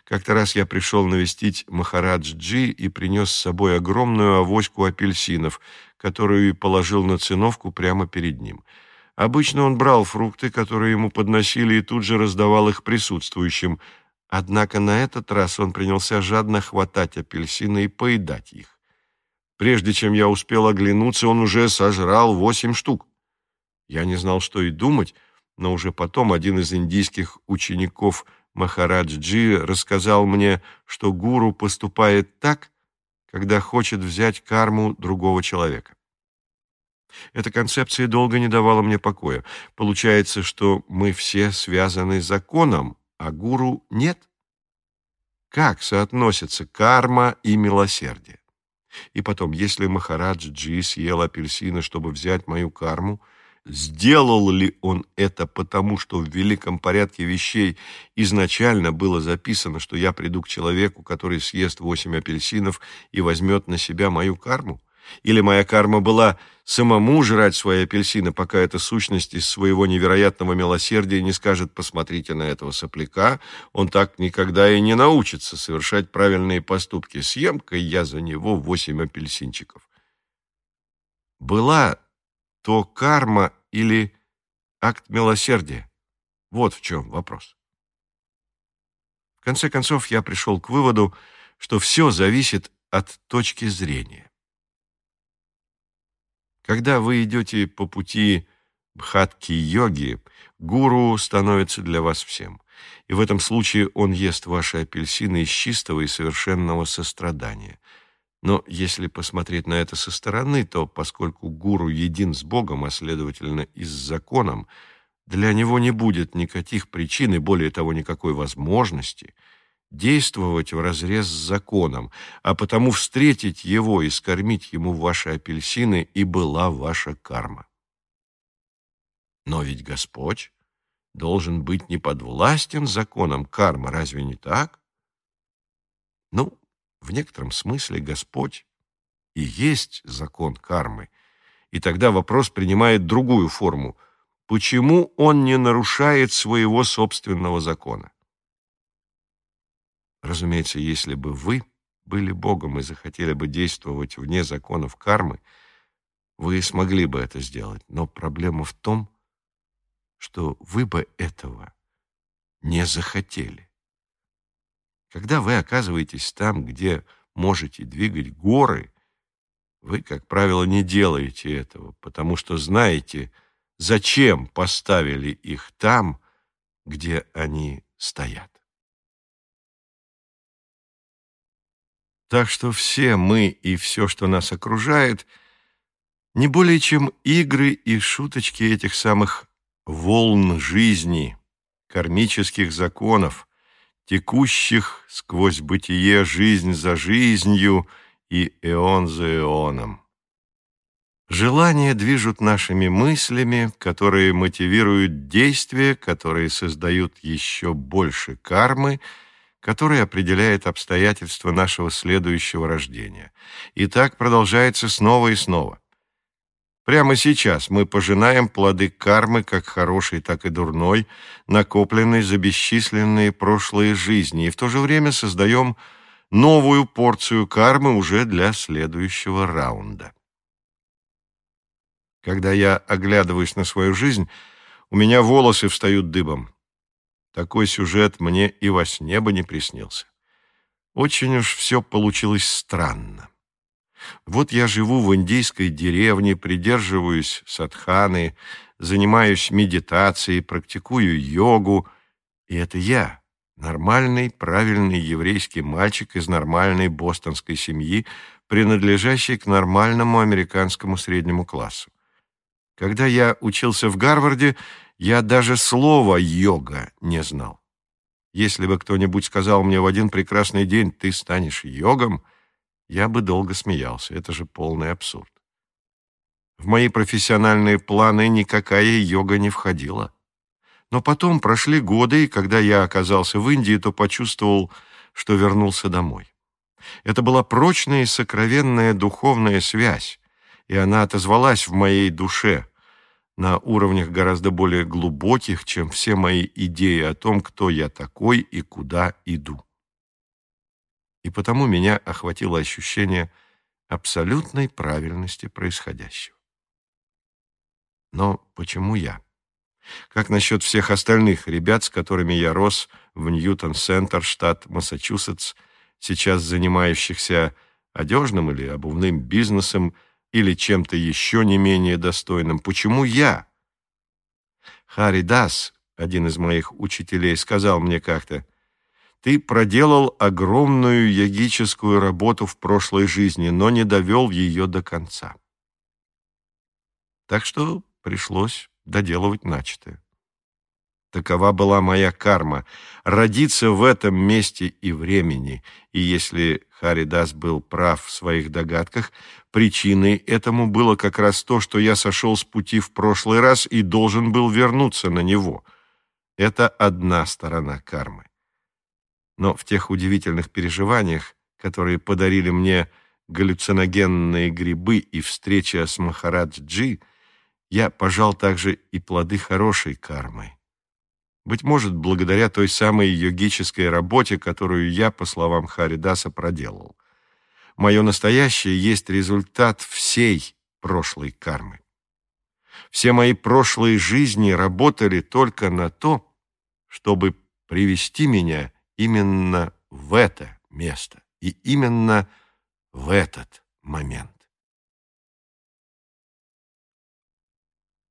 Speaker 1: Как-то раз я пришел навестить Махарадж-Джи и принес с собой огромную авоську апельсинов, которую положил на циновку прямо перед ним. Обычно он брал фрукты, которые ему подносили, и тут же раздавал их присутствующим. Однако на этот раз он принялся жадно хватать апельсины и поедать их. Прежде чем я успел оглянуться, он уже сожрал восемь штук. Я не знал, что и думать, но уже потом один из индийских учеников – Махараджи рассказал мне, что гуру поступает так, когда хочет взять карму другого человека. Эта концепция долго не давала мне покоя. Получается, что мы все связаны законом, а гуру нет? Как соотносятся карма и милосердие? И потом, если Махарадж Джи съел апельсины, чтобы взять мою карму, сделал ли он это потому, что в великом порядке вещей изначально было записано, что я приду к человеку, который съест восемь апельсинов и возьмет на себя мою карму? Или моя карма была самому жрать свои апельсины, пока эта сущность из своего невероятного милосердия не скажет «посмотрите на этого сопляка, он так никогда и не научится совершать правильные поступки. Съем-ка я за него восемь апельсинчиков». Была то карма или акт милосердия? Вот в чем вопрос. В конце концов, я пришел к выводу, что все зависит от точки зрения. Когда вы идете по пути бхатки-йоги, гуру становится для вас всем. И в этом случае он ест ваши апельсины из чистого и совершенного сострадания. Но если посмотреть на это со стороны, то поскольку гуру един с Богом, а следовательно и с законом, для него не будет никаких причин и более того никакой возможности – действовать вразрез с законом, а потому встретить его и скормить ему ваши апельсины и была ваша карма. Но ведь Господь должен быть не подвластен законам кармы, разве не так? Ну, в некотором смысле Господь и есть закон кармы, и тогда вопрос принимает другую форму. Почему он не нарушает своего собственного закона? Разумеется, если бы вы были Богом и захотели бы действовать вне законов кармы, вы смогли бы это сделать. Но проблема в том, что вы бы этого не захотели. Когда вы оказываетесь там, где можете двигать горы, вы, как правило, не делаете этого, потому что знаете, зачем поставили их там, где они стоят. Так что все мы и все, что нас окружает, не более чем игры и шуточки этих самых волн жизни, кармических законов, текущих сквозь бытие жизнь за жизнью и эон за эоном. Желания движут нашими мыслями, которые мотивируют действия, которые создают еще больше кармы — который определяет обстоятельства нашего следующего рождения. И так продолжается снова и снова. Прямо сейчас мы пожинаем плоды кармы, как хорошей, так и дурной, накопленной за бесчисленные прошлые жизни, и в то же время создаем новую порцию кармы уже для следующего раунда. Когда я оглядываюсь на свою жизнь, у меня волосы встают дыбом. Такой сюжет мне и во сне бы не приснился. Очень уж все получилось странно. Вот я живу в индийской деревне, придерживаюсь садханы, занимаюсь медитацией, практикую йогу, и это я, нормальный, правильный еврейский мальчик из нормальной бостонской семьи, принадлежащий к нормальному американскому среднему классу. Когда я учился в Гарварде, я даже слова «йога» не знал. Если бы кто-нибудь сказал мне в один прекрасный день «ты станешь йогом», я бы долго смеялся. Это же полный абсурд. В мои профессиональные планы никакая йога не входила. Но потом прошли годы, и когда я оказался в Индии, то почувствовал, что вернулся домой. Это была прочная и сокровенная духовная связь, и она отозвалась в моей душе – на уровнях гораздо более глубоких, чем все мои идеи о том, кто я такой и куда иду. И потому меня охватило ощущение абсолютной правильности происходящего. Но почему я? Как насчет всех остальных ребят, с которыми я рос в Ньютон-Центр, штат Массачусетс, сейчас занимающихся одежным или обувным бизнесом, или чем-то еще не менее достойным. Почему я? Хари Дас, один из моих учителей, сказал мне как-то, Ты проделал огромную йогическую работу в прошлой жизни, но не довел ее до конца. Так что пришлось доделывать начатое. Такова была моя карма — родиться в этом месте и времени, и если Харидас был прав в своих догадках, причиной этому было как раз то, что я сошел с пути в прошлый раз и должен был вернуться на него. Это одна сторона кармы. Но в тех удивительных переживаниях, которые подарили мне галлюциногенные грибы и встреча с Махарадж-Джи, я пожал также и плоды хорошей кармы. Быть может, благодаря той самой йогической работе, которую я, по словам Харидаса, проделал. Мое настоящее есть результат всей прошлой кармы. Все мои прошлые жизни работали только на то, чтобы привести меня именно в это место и именно в этот момент.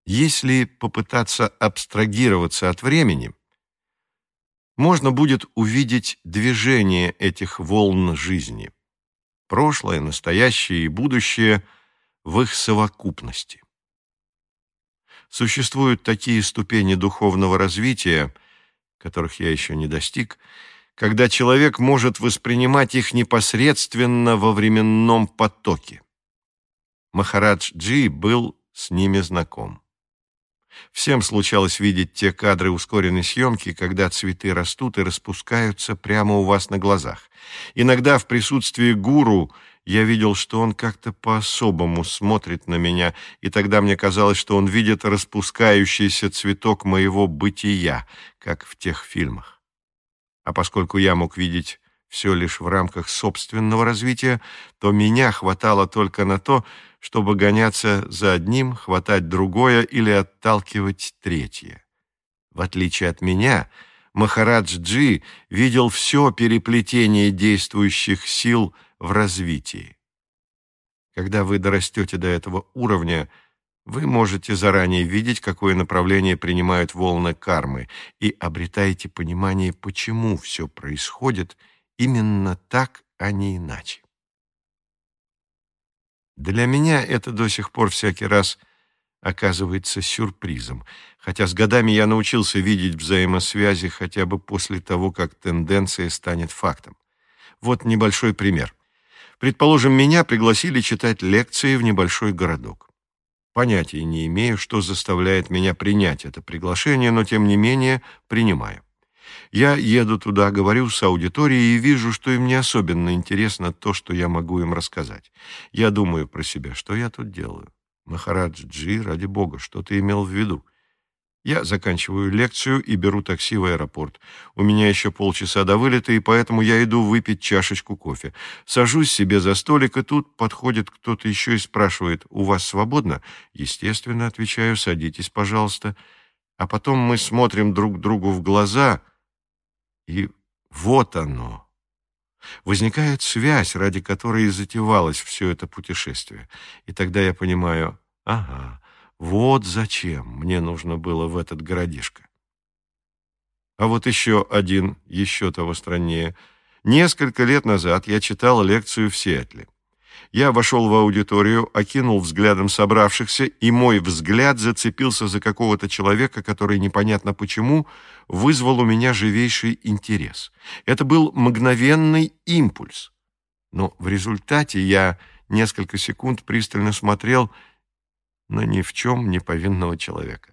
Speaker 1: Если попытаться абстрагироваться от времени, можно будет увидеть движение этих волн жизни, прошлое, настоящее и будущее в их совокупности. Существуют такие ступени духовного развития, которых я еще не достиг, когда человек может воспринимать их непосредственно во временном потоке. Махарадж Джи был с ними знаком. Всем случалось видеть те кадры ускоренной съемки, когда цветы растут и распускаются прямо у вас на глазах. Иногда в присутствии гуру я видел, что он как-то по-особому смотрит на меня, и тогда мне казалось, что он видит распускающийся цветок моего бытия, как в тех фильмах. А поскольку я мог видеть все лишь в рамках собственного развития, то меня хватало только на то, чтобы гоняться за одним, хватать другое или отталкивать третье. В отличие от меня, Махарадж Джи видел все переплетение действующих сил в развитии. Когда вы дорастете до этого уровня, вы можете заранее видеть, какое направление принимают волны кармы, и обретаете понимание, почему все происходит именно так, а не иначе. Для меня это до сих пор всякий раз оказывается сюрпризом, хотя с годами я научился видеть взаимосвязи хотя бы после того, как тенденция станет фактом. Вот небольшой пример. Предположим, меня пригласили читать лекции в небольшой городок. Понятия не имею, что заставляет меня принять это приглашение, но тем не менее принимаю. Я еду туда, говорю с аудиторией и вижу, что им не особенно интересно то, что я могу им рассказать. Я думаю про себя, что я тут делаю. Махарадж Джи, ради бога, что ты имел в виду? Я заканчиваю лекцию и беру такси в аэропорт. У меня еще полчаса до вылета, и поэтому я иду выпить чашечку кофе. Сажусь себе за столик, и тут подходит кто-то еще и спрашивает, «У вас свободно?» Естественно, отвечаю, «Садитесь, пожалуйста». А потом мы смотрим друг другу в глаза — и вот оно. Возникает связь, ради которой и затевалось все это путешествие. И тогда я понимаю, ага, вот зачем мне нужно было в этот городишко. А вот еще один, еще того страннее. Несколько лет назад я читал лекцию в Сиэтле. Я вошел в аудиторию, окинул взглядом собравшихся, и мой взгляд зацепился за какого-то человека, который непонятно почему вызвал у меня живейший интерес. Это был мгновенный импульс. Но в результате я несколько секунд пристально смотрел на ни в чем не повинного человека.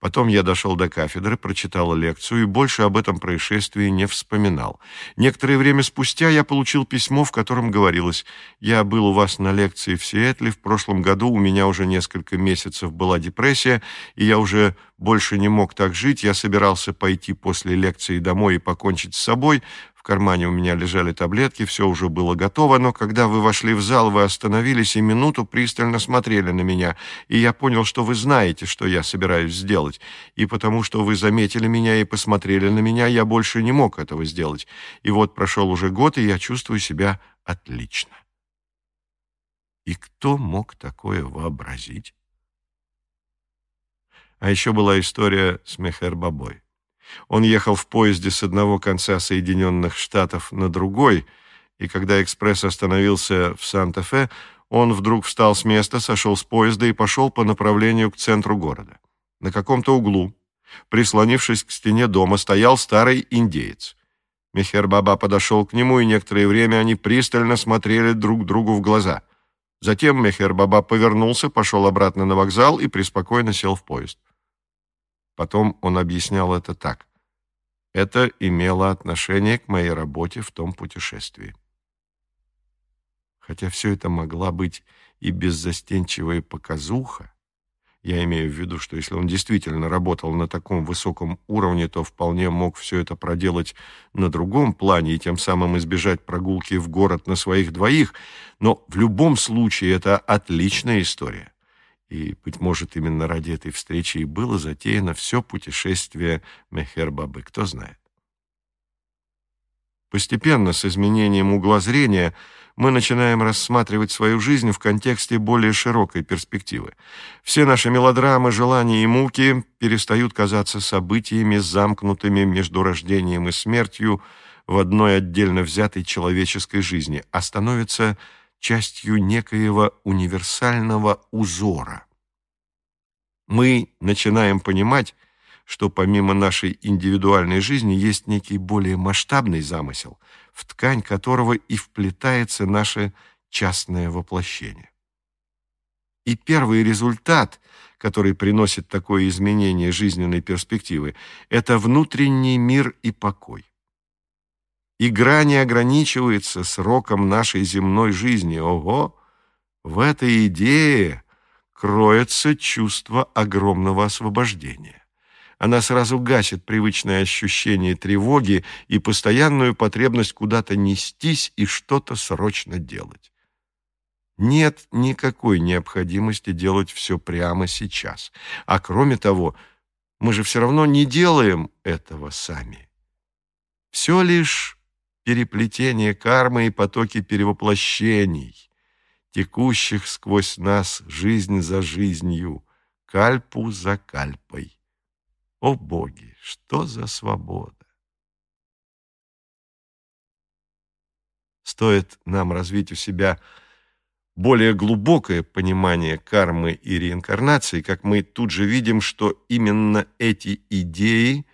Speaker 1: Потом я дошел до кафедры, прочитал лекцию и больше об этом происшествии не вспоминал. Некоторое время спустя я получил письмо, в котором говорилось «Я был у вас на лекции в Сиэтле. В прошлом году у меня уже несколько месяцев была депрессия, и я уже больше не мог так жить. Я собирался пойти после лекции домой и покончить с собой кармане у меня лежали таблетки, все уже было готово, но когда вы вошли в зал, вы остановились и минуту пристально смотрели на меня, и я понял, что вы знаете, что я собираюсь сделать, и потому что вы заметили меня и посмотрели на меня, я больше не мог этого сделать. И вот прошел уже год, и я чувствую себя отлично. И кто мог такое вообразить? А еще была история с Мехер Бабой. Он ехал в поезде с одного конца Соединенных Штатов на другой, и когда экспресс остановился в Санта-Фе, он вдруг встал с места, сошел с поезда и пошел по направлению к центру города. На каком-то углу, прислонившись к стене дома, стоял старый индеец. Мехер-баба подошел к нему, и некоторое время они пристально смотрели друг другу в глаза. Затем Мехер-баба повернулся, пошел обратно на вокзал и преспокойно сел в поезд. Потом он объяснял это так. Это имело отношение к моей работе в том путешествии. Хотя все это могла быть и беззастенчивая показуха, я имею в виду, что если он действительно работал на таком высоком уровне, то вполне мог все это проделать на другом плане и тем самым избежать прогулки в город на своих двоих, но в любом случае это отличная история. И, быть может, именно ради этой встречи и было затеяно все путешествие Мехер-Бабы, кто знает. Постепенно, с изменением угла зрения, мы начинаем рассматривать свою жизнь в контексте более широкой перспективы. Все наши мелодрамы, желания и муки перестают казаться событиями, замкнутыми между рождением и смертью в одной отдельно взятой человеческой жизни, а становятся частью некоего универсального узора. Мы начинаем понимать, что помимо нашей индивидуальной жизни есть некий более масштабный замысел, в ткань которого и вплетается наше частное воплощение. И первый результат, который приносит такое изменение жизненной перспективы, это внутренний мир и покой. Игра не ограничивается сроком нашей земной жизни. Ого! В этой идее кроется чувство огромного освобождения она сразу гасит привычное ощущение тревоги и постоянную потребность куда-то нестись и что-то срочно делать. Нет никакой необходимости делать все прямо сейчас. А кроме того, мы же все равно не делаем этого сами. Все лишь переплетение кармы и потоки перевоплощений, текущих сквозь нас жизнь за жизнью, кальпу за кальпой. О боги, что за свобода! Стоит нам развить у себя более глубокое понимание кармы и реинкарнации, как мы тут же видим, что именно эти идеи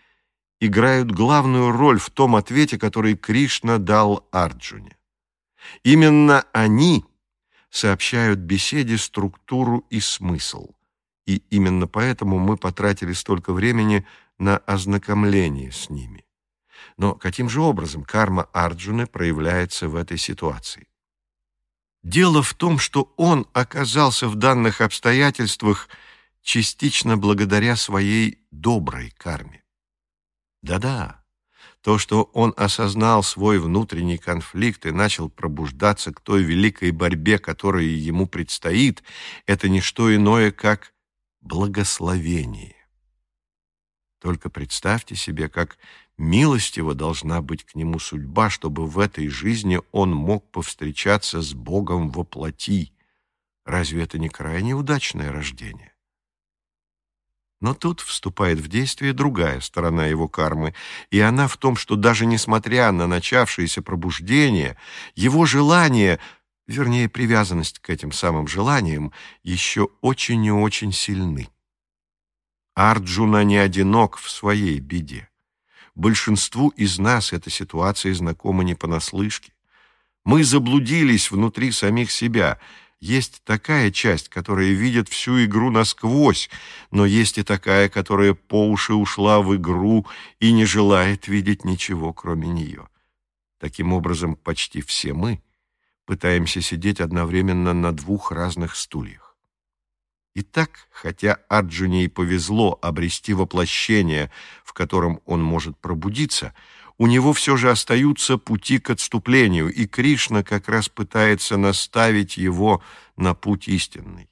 Speaker 1: играют главную роль в том ответе, который Кришна дал Арджуне. Именно они сообщают беседе структуру и смысл и именно поэтому мы потратили столько времени на ознакомление с ними. Но каким же образом карма Арджуны проявляется в этой ситуации? Дело в том, что он оказался в данных обстоятельствах частично благодаря своей доброй карме. Да-да, то, что он осознал свой внутренний конфликт и начал пробуждаться к той великой борьбе, которая ему предстоит, это не что иное, как благословение. Только представьте себе, как милостиво должна быть к нему судьба, чтобы в этой жизни он мог повстречаться с Богом во плоти. Разве это не крайне удачное рождение? Но тут вступает в действие другая сторона его кармы, и она в том, что даже несмотря на начавшееся пробуждение, его желание — вернее, привязанность к этим самым желаниям, еще очень и очень сильны. Арджуна не одинок в своей беде. Большинству из нас эта ситуация знакома не понаслышке. Мы заблудились внутри самих себя. Есть такая часть, которая видит всю игру насквозь, но есть и такая, которая по уши ушла в игру и не желает видеть ничего, кроме нее. Таким образом, почти все мы — пытаемся сидеть одновременно на двух разных стульях. Итак, хотя Арджуне и повезло обрести воплощение, в котором он может пробудиться, у него все же остаются пути к отступлению, и Кришна как раз пытается наставить его на путь истинный.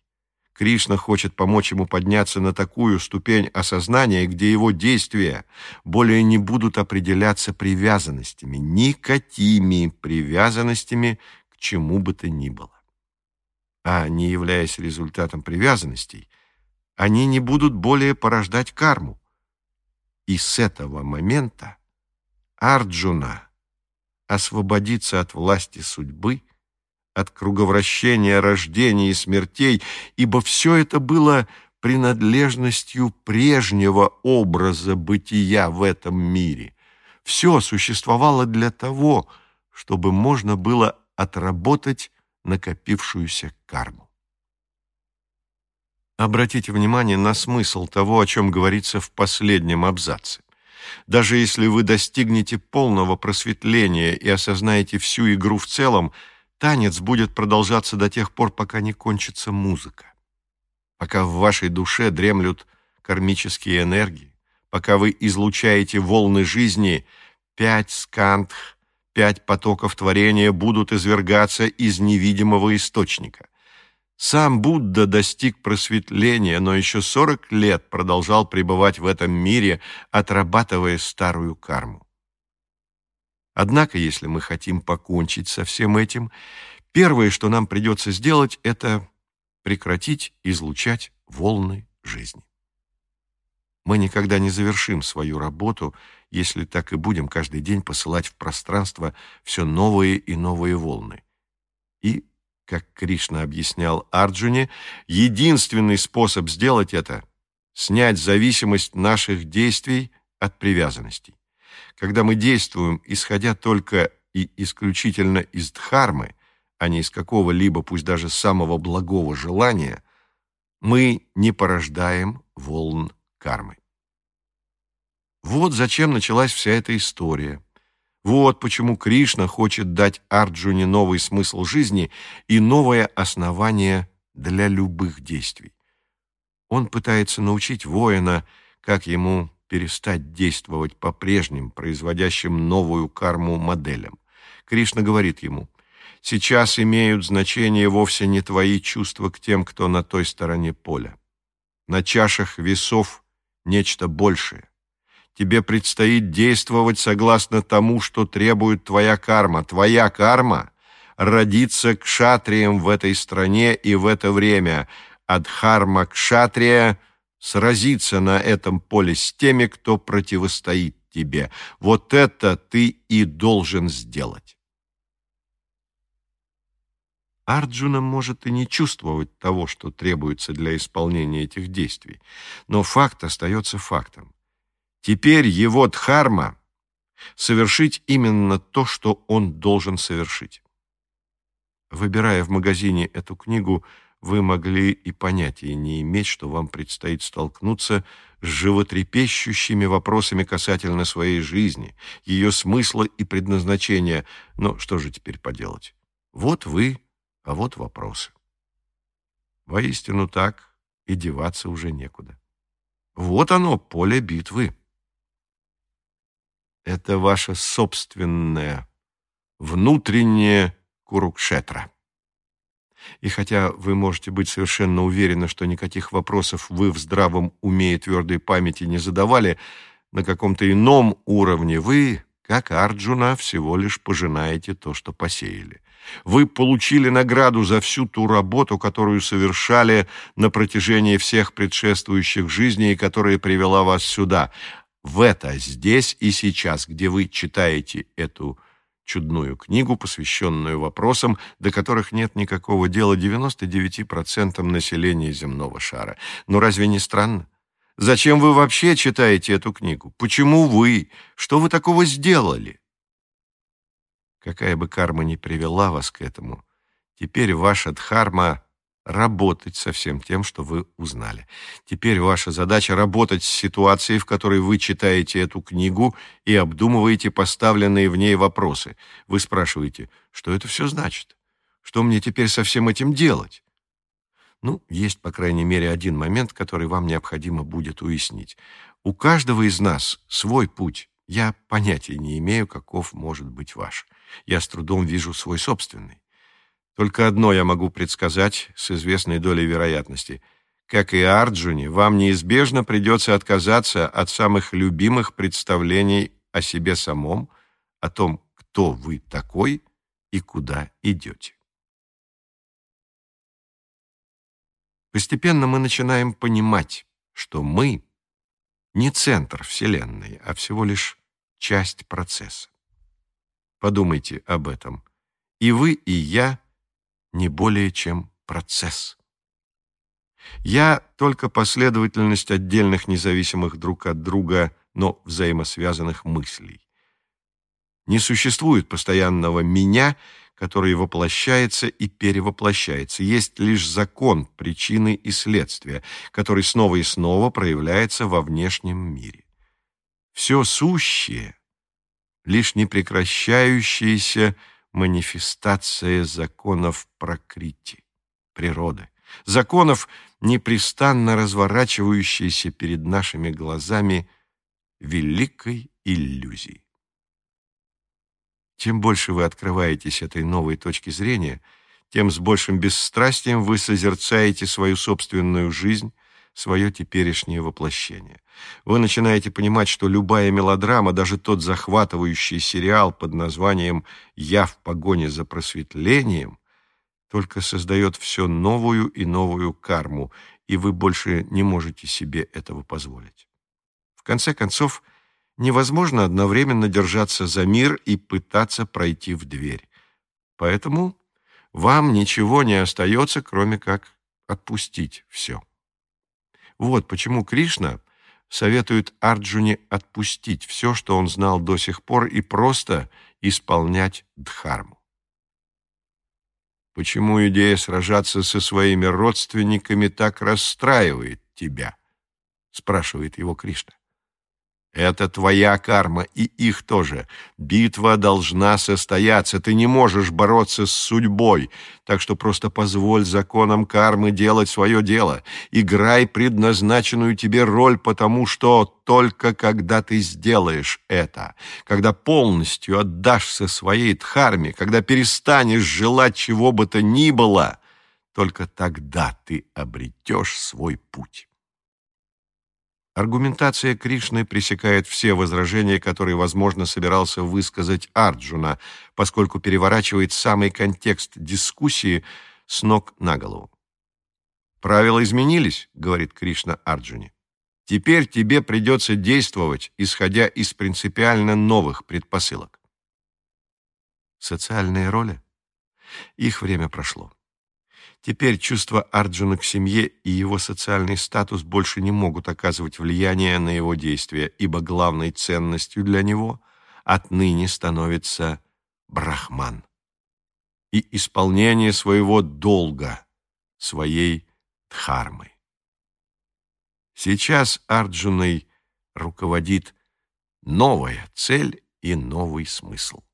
Speaker 1: Кришна хочет помочь ему подняться на такую ступень осознания, где его действия более не будут определяться привязанностями, никакими привязанностями чему бы то ни было. А не являясь результатом привязанностей, они не будут более порождать карму. И с этого момента Арджуна освободится от власти судьбы, от круговращения рождений и смертей, ибо все это было принадлежностью прежнего образа бытия в этом мире. Все существовало для того, чтобы можно было отработать накопившуюся карму. Обратите внимание на смысл того, о чем говорится в последнем абзаце. Даже если вы достигнете полного просветления и осознаете всю игру в целом, танец будет продолжаться до тех пор, пока не кончится музыка пока в вашей душе дремлют кармические энергии, пока вы излучаете волны жизни, пять скандх, пять потоков творения будут извергаться из невидимого источника. Сам Будда достиг просветления, но еще сорок лет продолжал пребывать в этом мире, отрабатывая старую карму. Однако, если мы хотим покончить со всем этим, первое, что нам придется сделать, это прекратить излучать волны жизни. Мы никогда не завершим свою работу, если так и будем каждый день посылать в пространство все новые и новые волны. И, как Кришна объяснял Арджуне, единственный способ сделать это — снять зависимость наших действий от привязанностей. Когда мы действуем, исходя только и исключительно из дхармы, а не из какого-либо, пусть даже самого благого желания, мы не порождаем волн кармы. Вот зачем началась вся эта история. Вот почему Кришна хочет дать Арджуне новый смысл жизни и новое основание для любых действий. Он пытается научить воина, как ему перестать действовать по прежним, производящим новую карму моделям. Кришна говорит ему, Сейчас имеют значение вовсе не твои чувства к тем, кто на той стороне поля. На чашах весов нечто большее. Тебе предстоит действовать согласно тому, что требует твоя карма. Твоя карма — родиться к шатриям в этой стране и в это время, а дхарма кшатрия — сразиться на этом поле с теми, кто противостоит тебе. Вот это ты и должен сделать. Арджуна может и не чувствовать того, что требуется для исполнения этих действий, но факт остается фактом. Теперь его дхарма — совершить именно то, что он должен совершить. Выбирая в магазине эту книгу, вы могли и понятия не иметь, что вам предстоит столкнуться с животрепещущими вопросами касательно своей жизни, ее смысла и предназначения. Но что же теперь поделать? Вот вы а вот вопросы. Воистину так, и деваться уже некуда. Вот оно, поле битвы. Это ваше собственное, внутреннее Курукшетра. И хотя вы можете быть совершенно уверены, что никаких вопросов вы в здравом уме и твердой памяти не задавали, на каком-то ином уровне вы, как Арджуна, всего лишь пожинаете то, что посеяли. Вы получили награду за всю ту работу, которую совершали на протяжении всех предшествующих жизней, которая привела вас сюда. В это, здесь и сейчас, где вы читаете эту чудную книгу, посвященную вопросам, до которых нет никакого дела 99% населения земного шара. Но разве не странно? Зачем вы вообще читаете эту книгу? Почему вы? Что вы такого сделали? Какая бы карма ни привела вас к этому, теперь ваша дхарма — работать со всем тем, что вы узнали. Теперь ваша задача — работать с ситуацией, в которой вы читаете эту книгу и обдумываете поставленные в ней вопросы. Вы спрашиваете, что это все значит? Что мне теперь со всем этим делать? Ну, есть, по крайней мере, один момент, который вам необходимо будет уяснить. У каждого из нас свой путь. Я понятия не имею, каков может быть ваш я с трудом вижу свой собственный. Только одно я могу предсказать с известной долей вероятности. Как и Арджуне, вам неизбежно придется отказаться от самых любимых представлений о себе самом, о том, кто вы такой и куда идете. Постепенно мы начинаем понимать, что мы не центр Вселенной, а всего лишь часть процесса. Подумайте об этом. И вы, и я не более чем процесс. Я только последовательность отдельных независимых друг от друга, но взаимосвязанных мыслей. Не существует постоянного «меня», который воплощается и перевоплощается. Есть лишь закон причины и следствия, который снова и снова проявляется во внешнем мире. Все сущее — лишь непрекращающаяся манифестация законов прокрити, природы, законов, непрестанно разворачивающейся перед нашими глазами великой иллюзии. Чем больше вы открываетесь этой новой точке зрения, тем с большим бесстрастием вы созерцаете свою собственную жизнь, свое теперешнее воплощение. Вы начинаете понимать, что любая мелодрама, даже тот захватывающий сериал под названием «Я в погоне за просветлением», только создает все новую и новую карму, и вы больше не можете себе этого позволить. В конце концов, невозможно одновременно держаться за мир и пытаться пройти в дверь. Поэтому вам ничего не остается, кроме как отпустить все. Вот почему Кришна советует Арджуне отпустить все, что он знал до сих пор, и просто исполнять дхарму. Почему идея сражаться со своими родственниками так расстраивает тебя? спрашивает его Кришна. Это твоя карма, и их тоже. Битва должна состояться. Ты не можешь бороться с судьбой. Так что просто позволь законам кармы делать свое дело. Играй предназначенную тебе роль, потому что только когда ты сделаешь это, когда полностью отдашься своей дхарме, когда перестанешь желать чего бы то ни было, только тогда ты обретешь свой путь. Аргументация Кришны пресекает все возражения, которые, возможно, собирался высказать Арджуна, поскольку переворачивает самый контекст дискуссии с ног на голову. «Правила изменились», — говорит Кришна Арджуне. «Теперь тебе придется действовать, исходя из принципиально новых предпосылок». Социальные роли? Их время прошло. Теперь чувства Арджуна к семье и его социальный статус больше не могут оказывать влияние на его действия, ибо главной ценностью для него отныне становится брахман и исполнение своего долга, своей дхармы. Сейчас Арджуной руководит новая цель и новый смысл.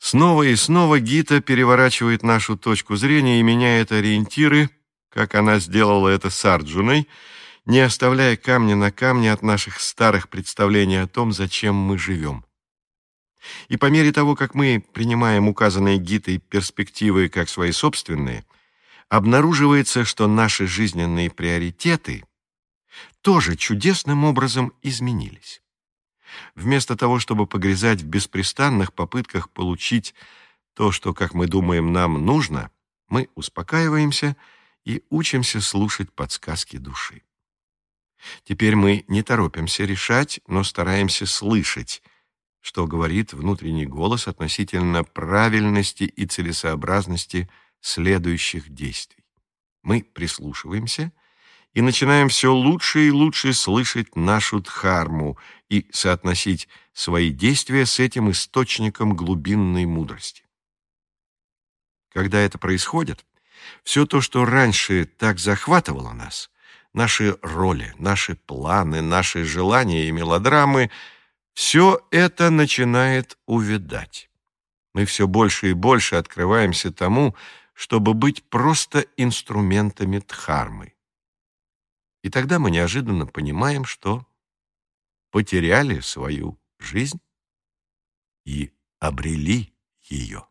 Speaker 1: Снова и снова Гита переворачивает нашу точку зрения и меняет ориентиры, как она сделала это с Арджуной, не оставляя камня на камне от наших старых представлений о том, зачем мы живем. И по мере того, как мы принимаем указанные Гитой перспективы как свои собственные, обнаруживается, что наши жизненные приоритеты тоже чудесным образом изменились. Вместо того, чтобы погрязать в беспрестанных попытках получить то, что, как мы думаем, нам нужно, мы успокаиваемся и учимся слушать подсказки души. Теперь мы не торопимся решать, но стараемся слышать, что говорит внутренний голос относительно правильности и целесообразности следующих действий. Мы прислушиваемся и начинаем все лучше и лучше слышать нашу дхарму и соотносить свои действия с этим источником глубинной мудрости. Когда это происходит, все то, что раньше так захватывало нас, наши роли, наши планы, наши желания и мелодрамы, все это начинает увядать. Мы все больше и больше открываемся тому, чтобы быть просто инструментами дхармы. И тогда мы неожиданно понимаем, что потеряли свою жизнь и обрели ее.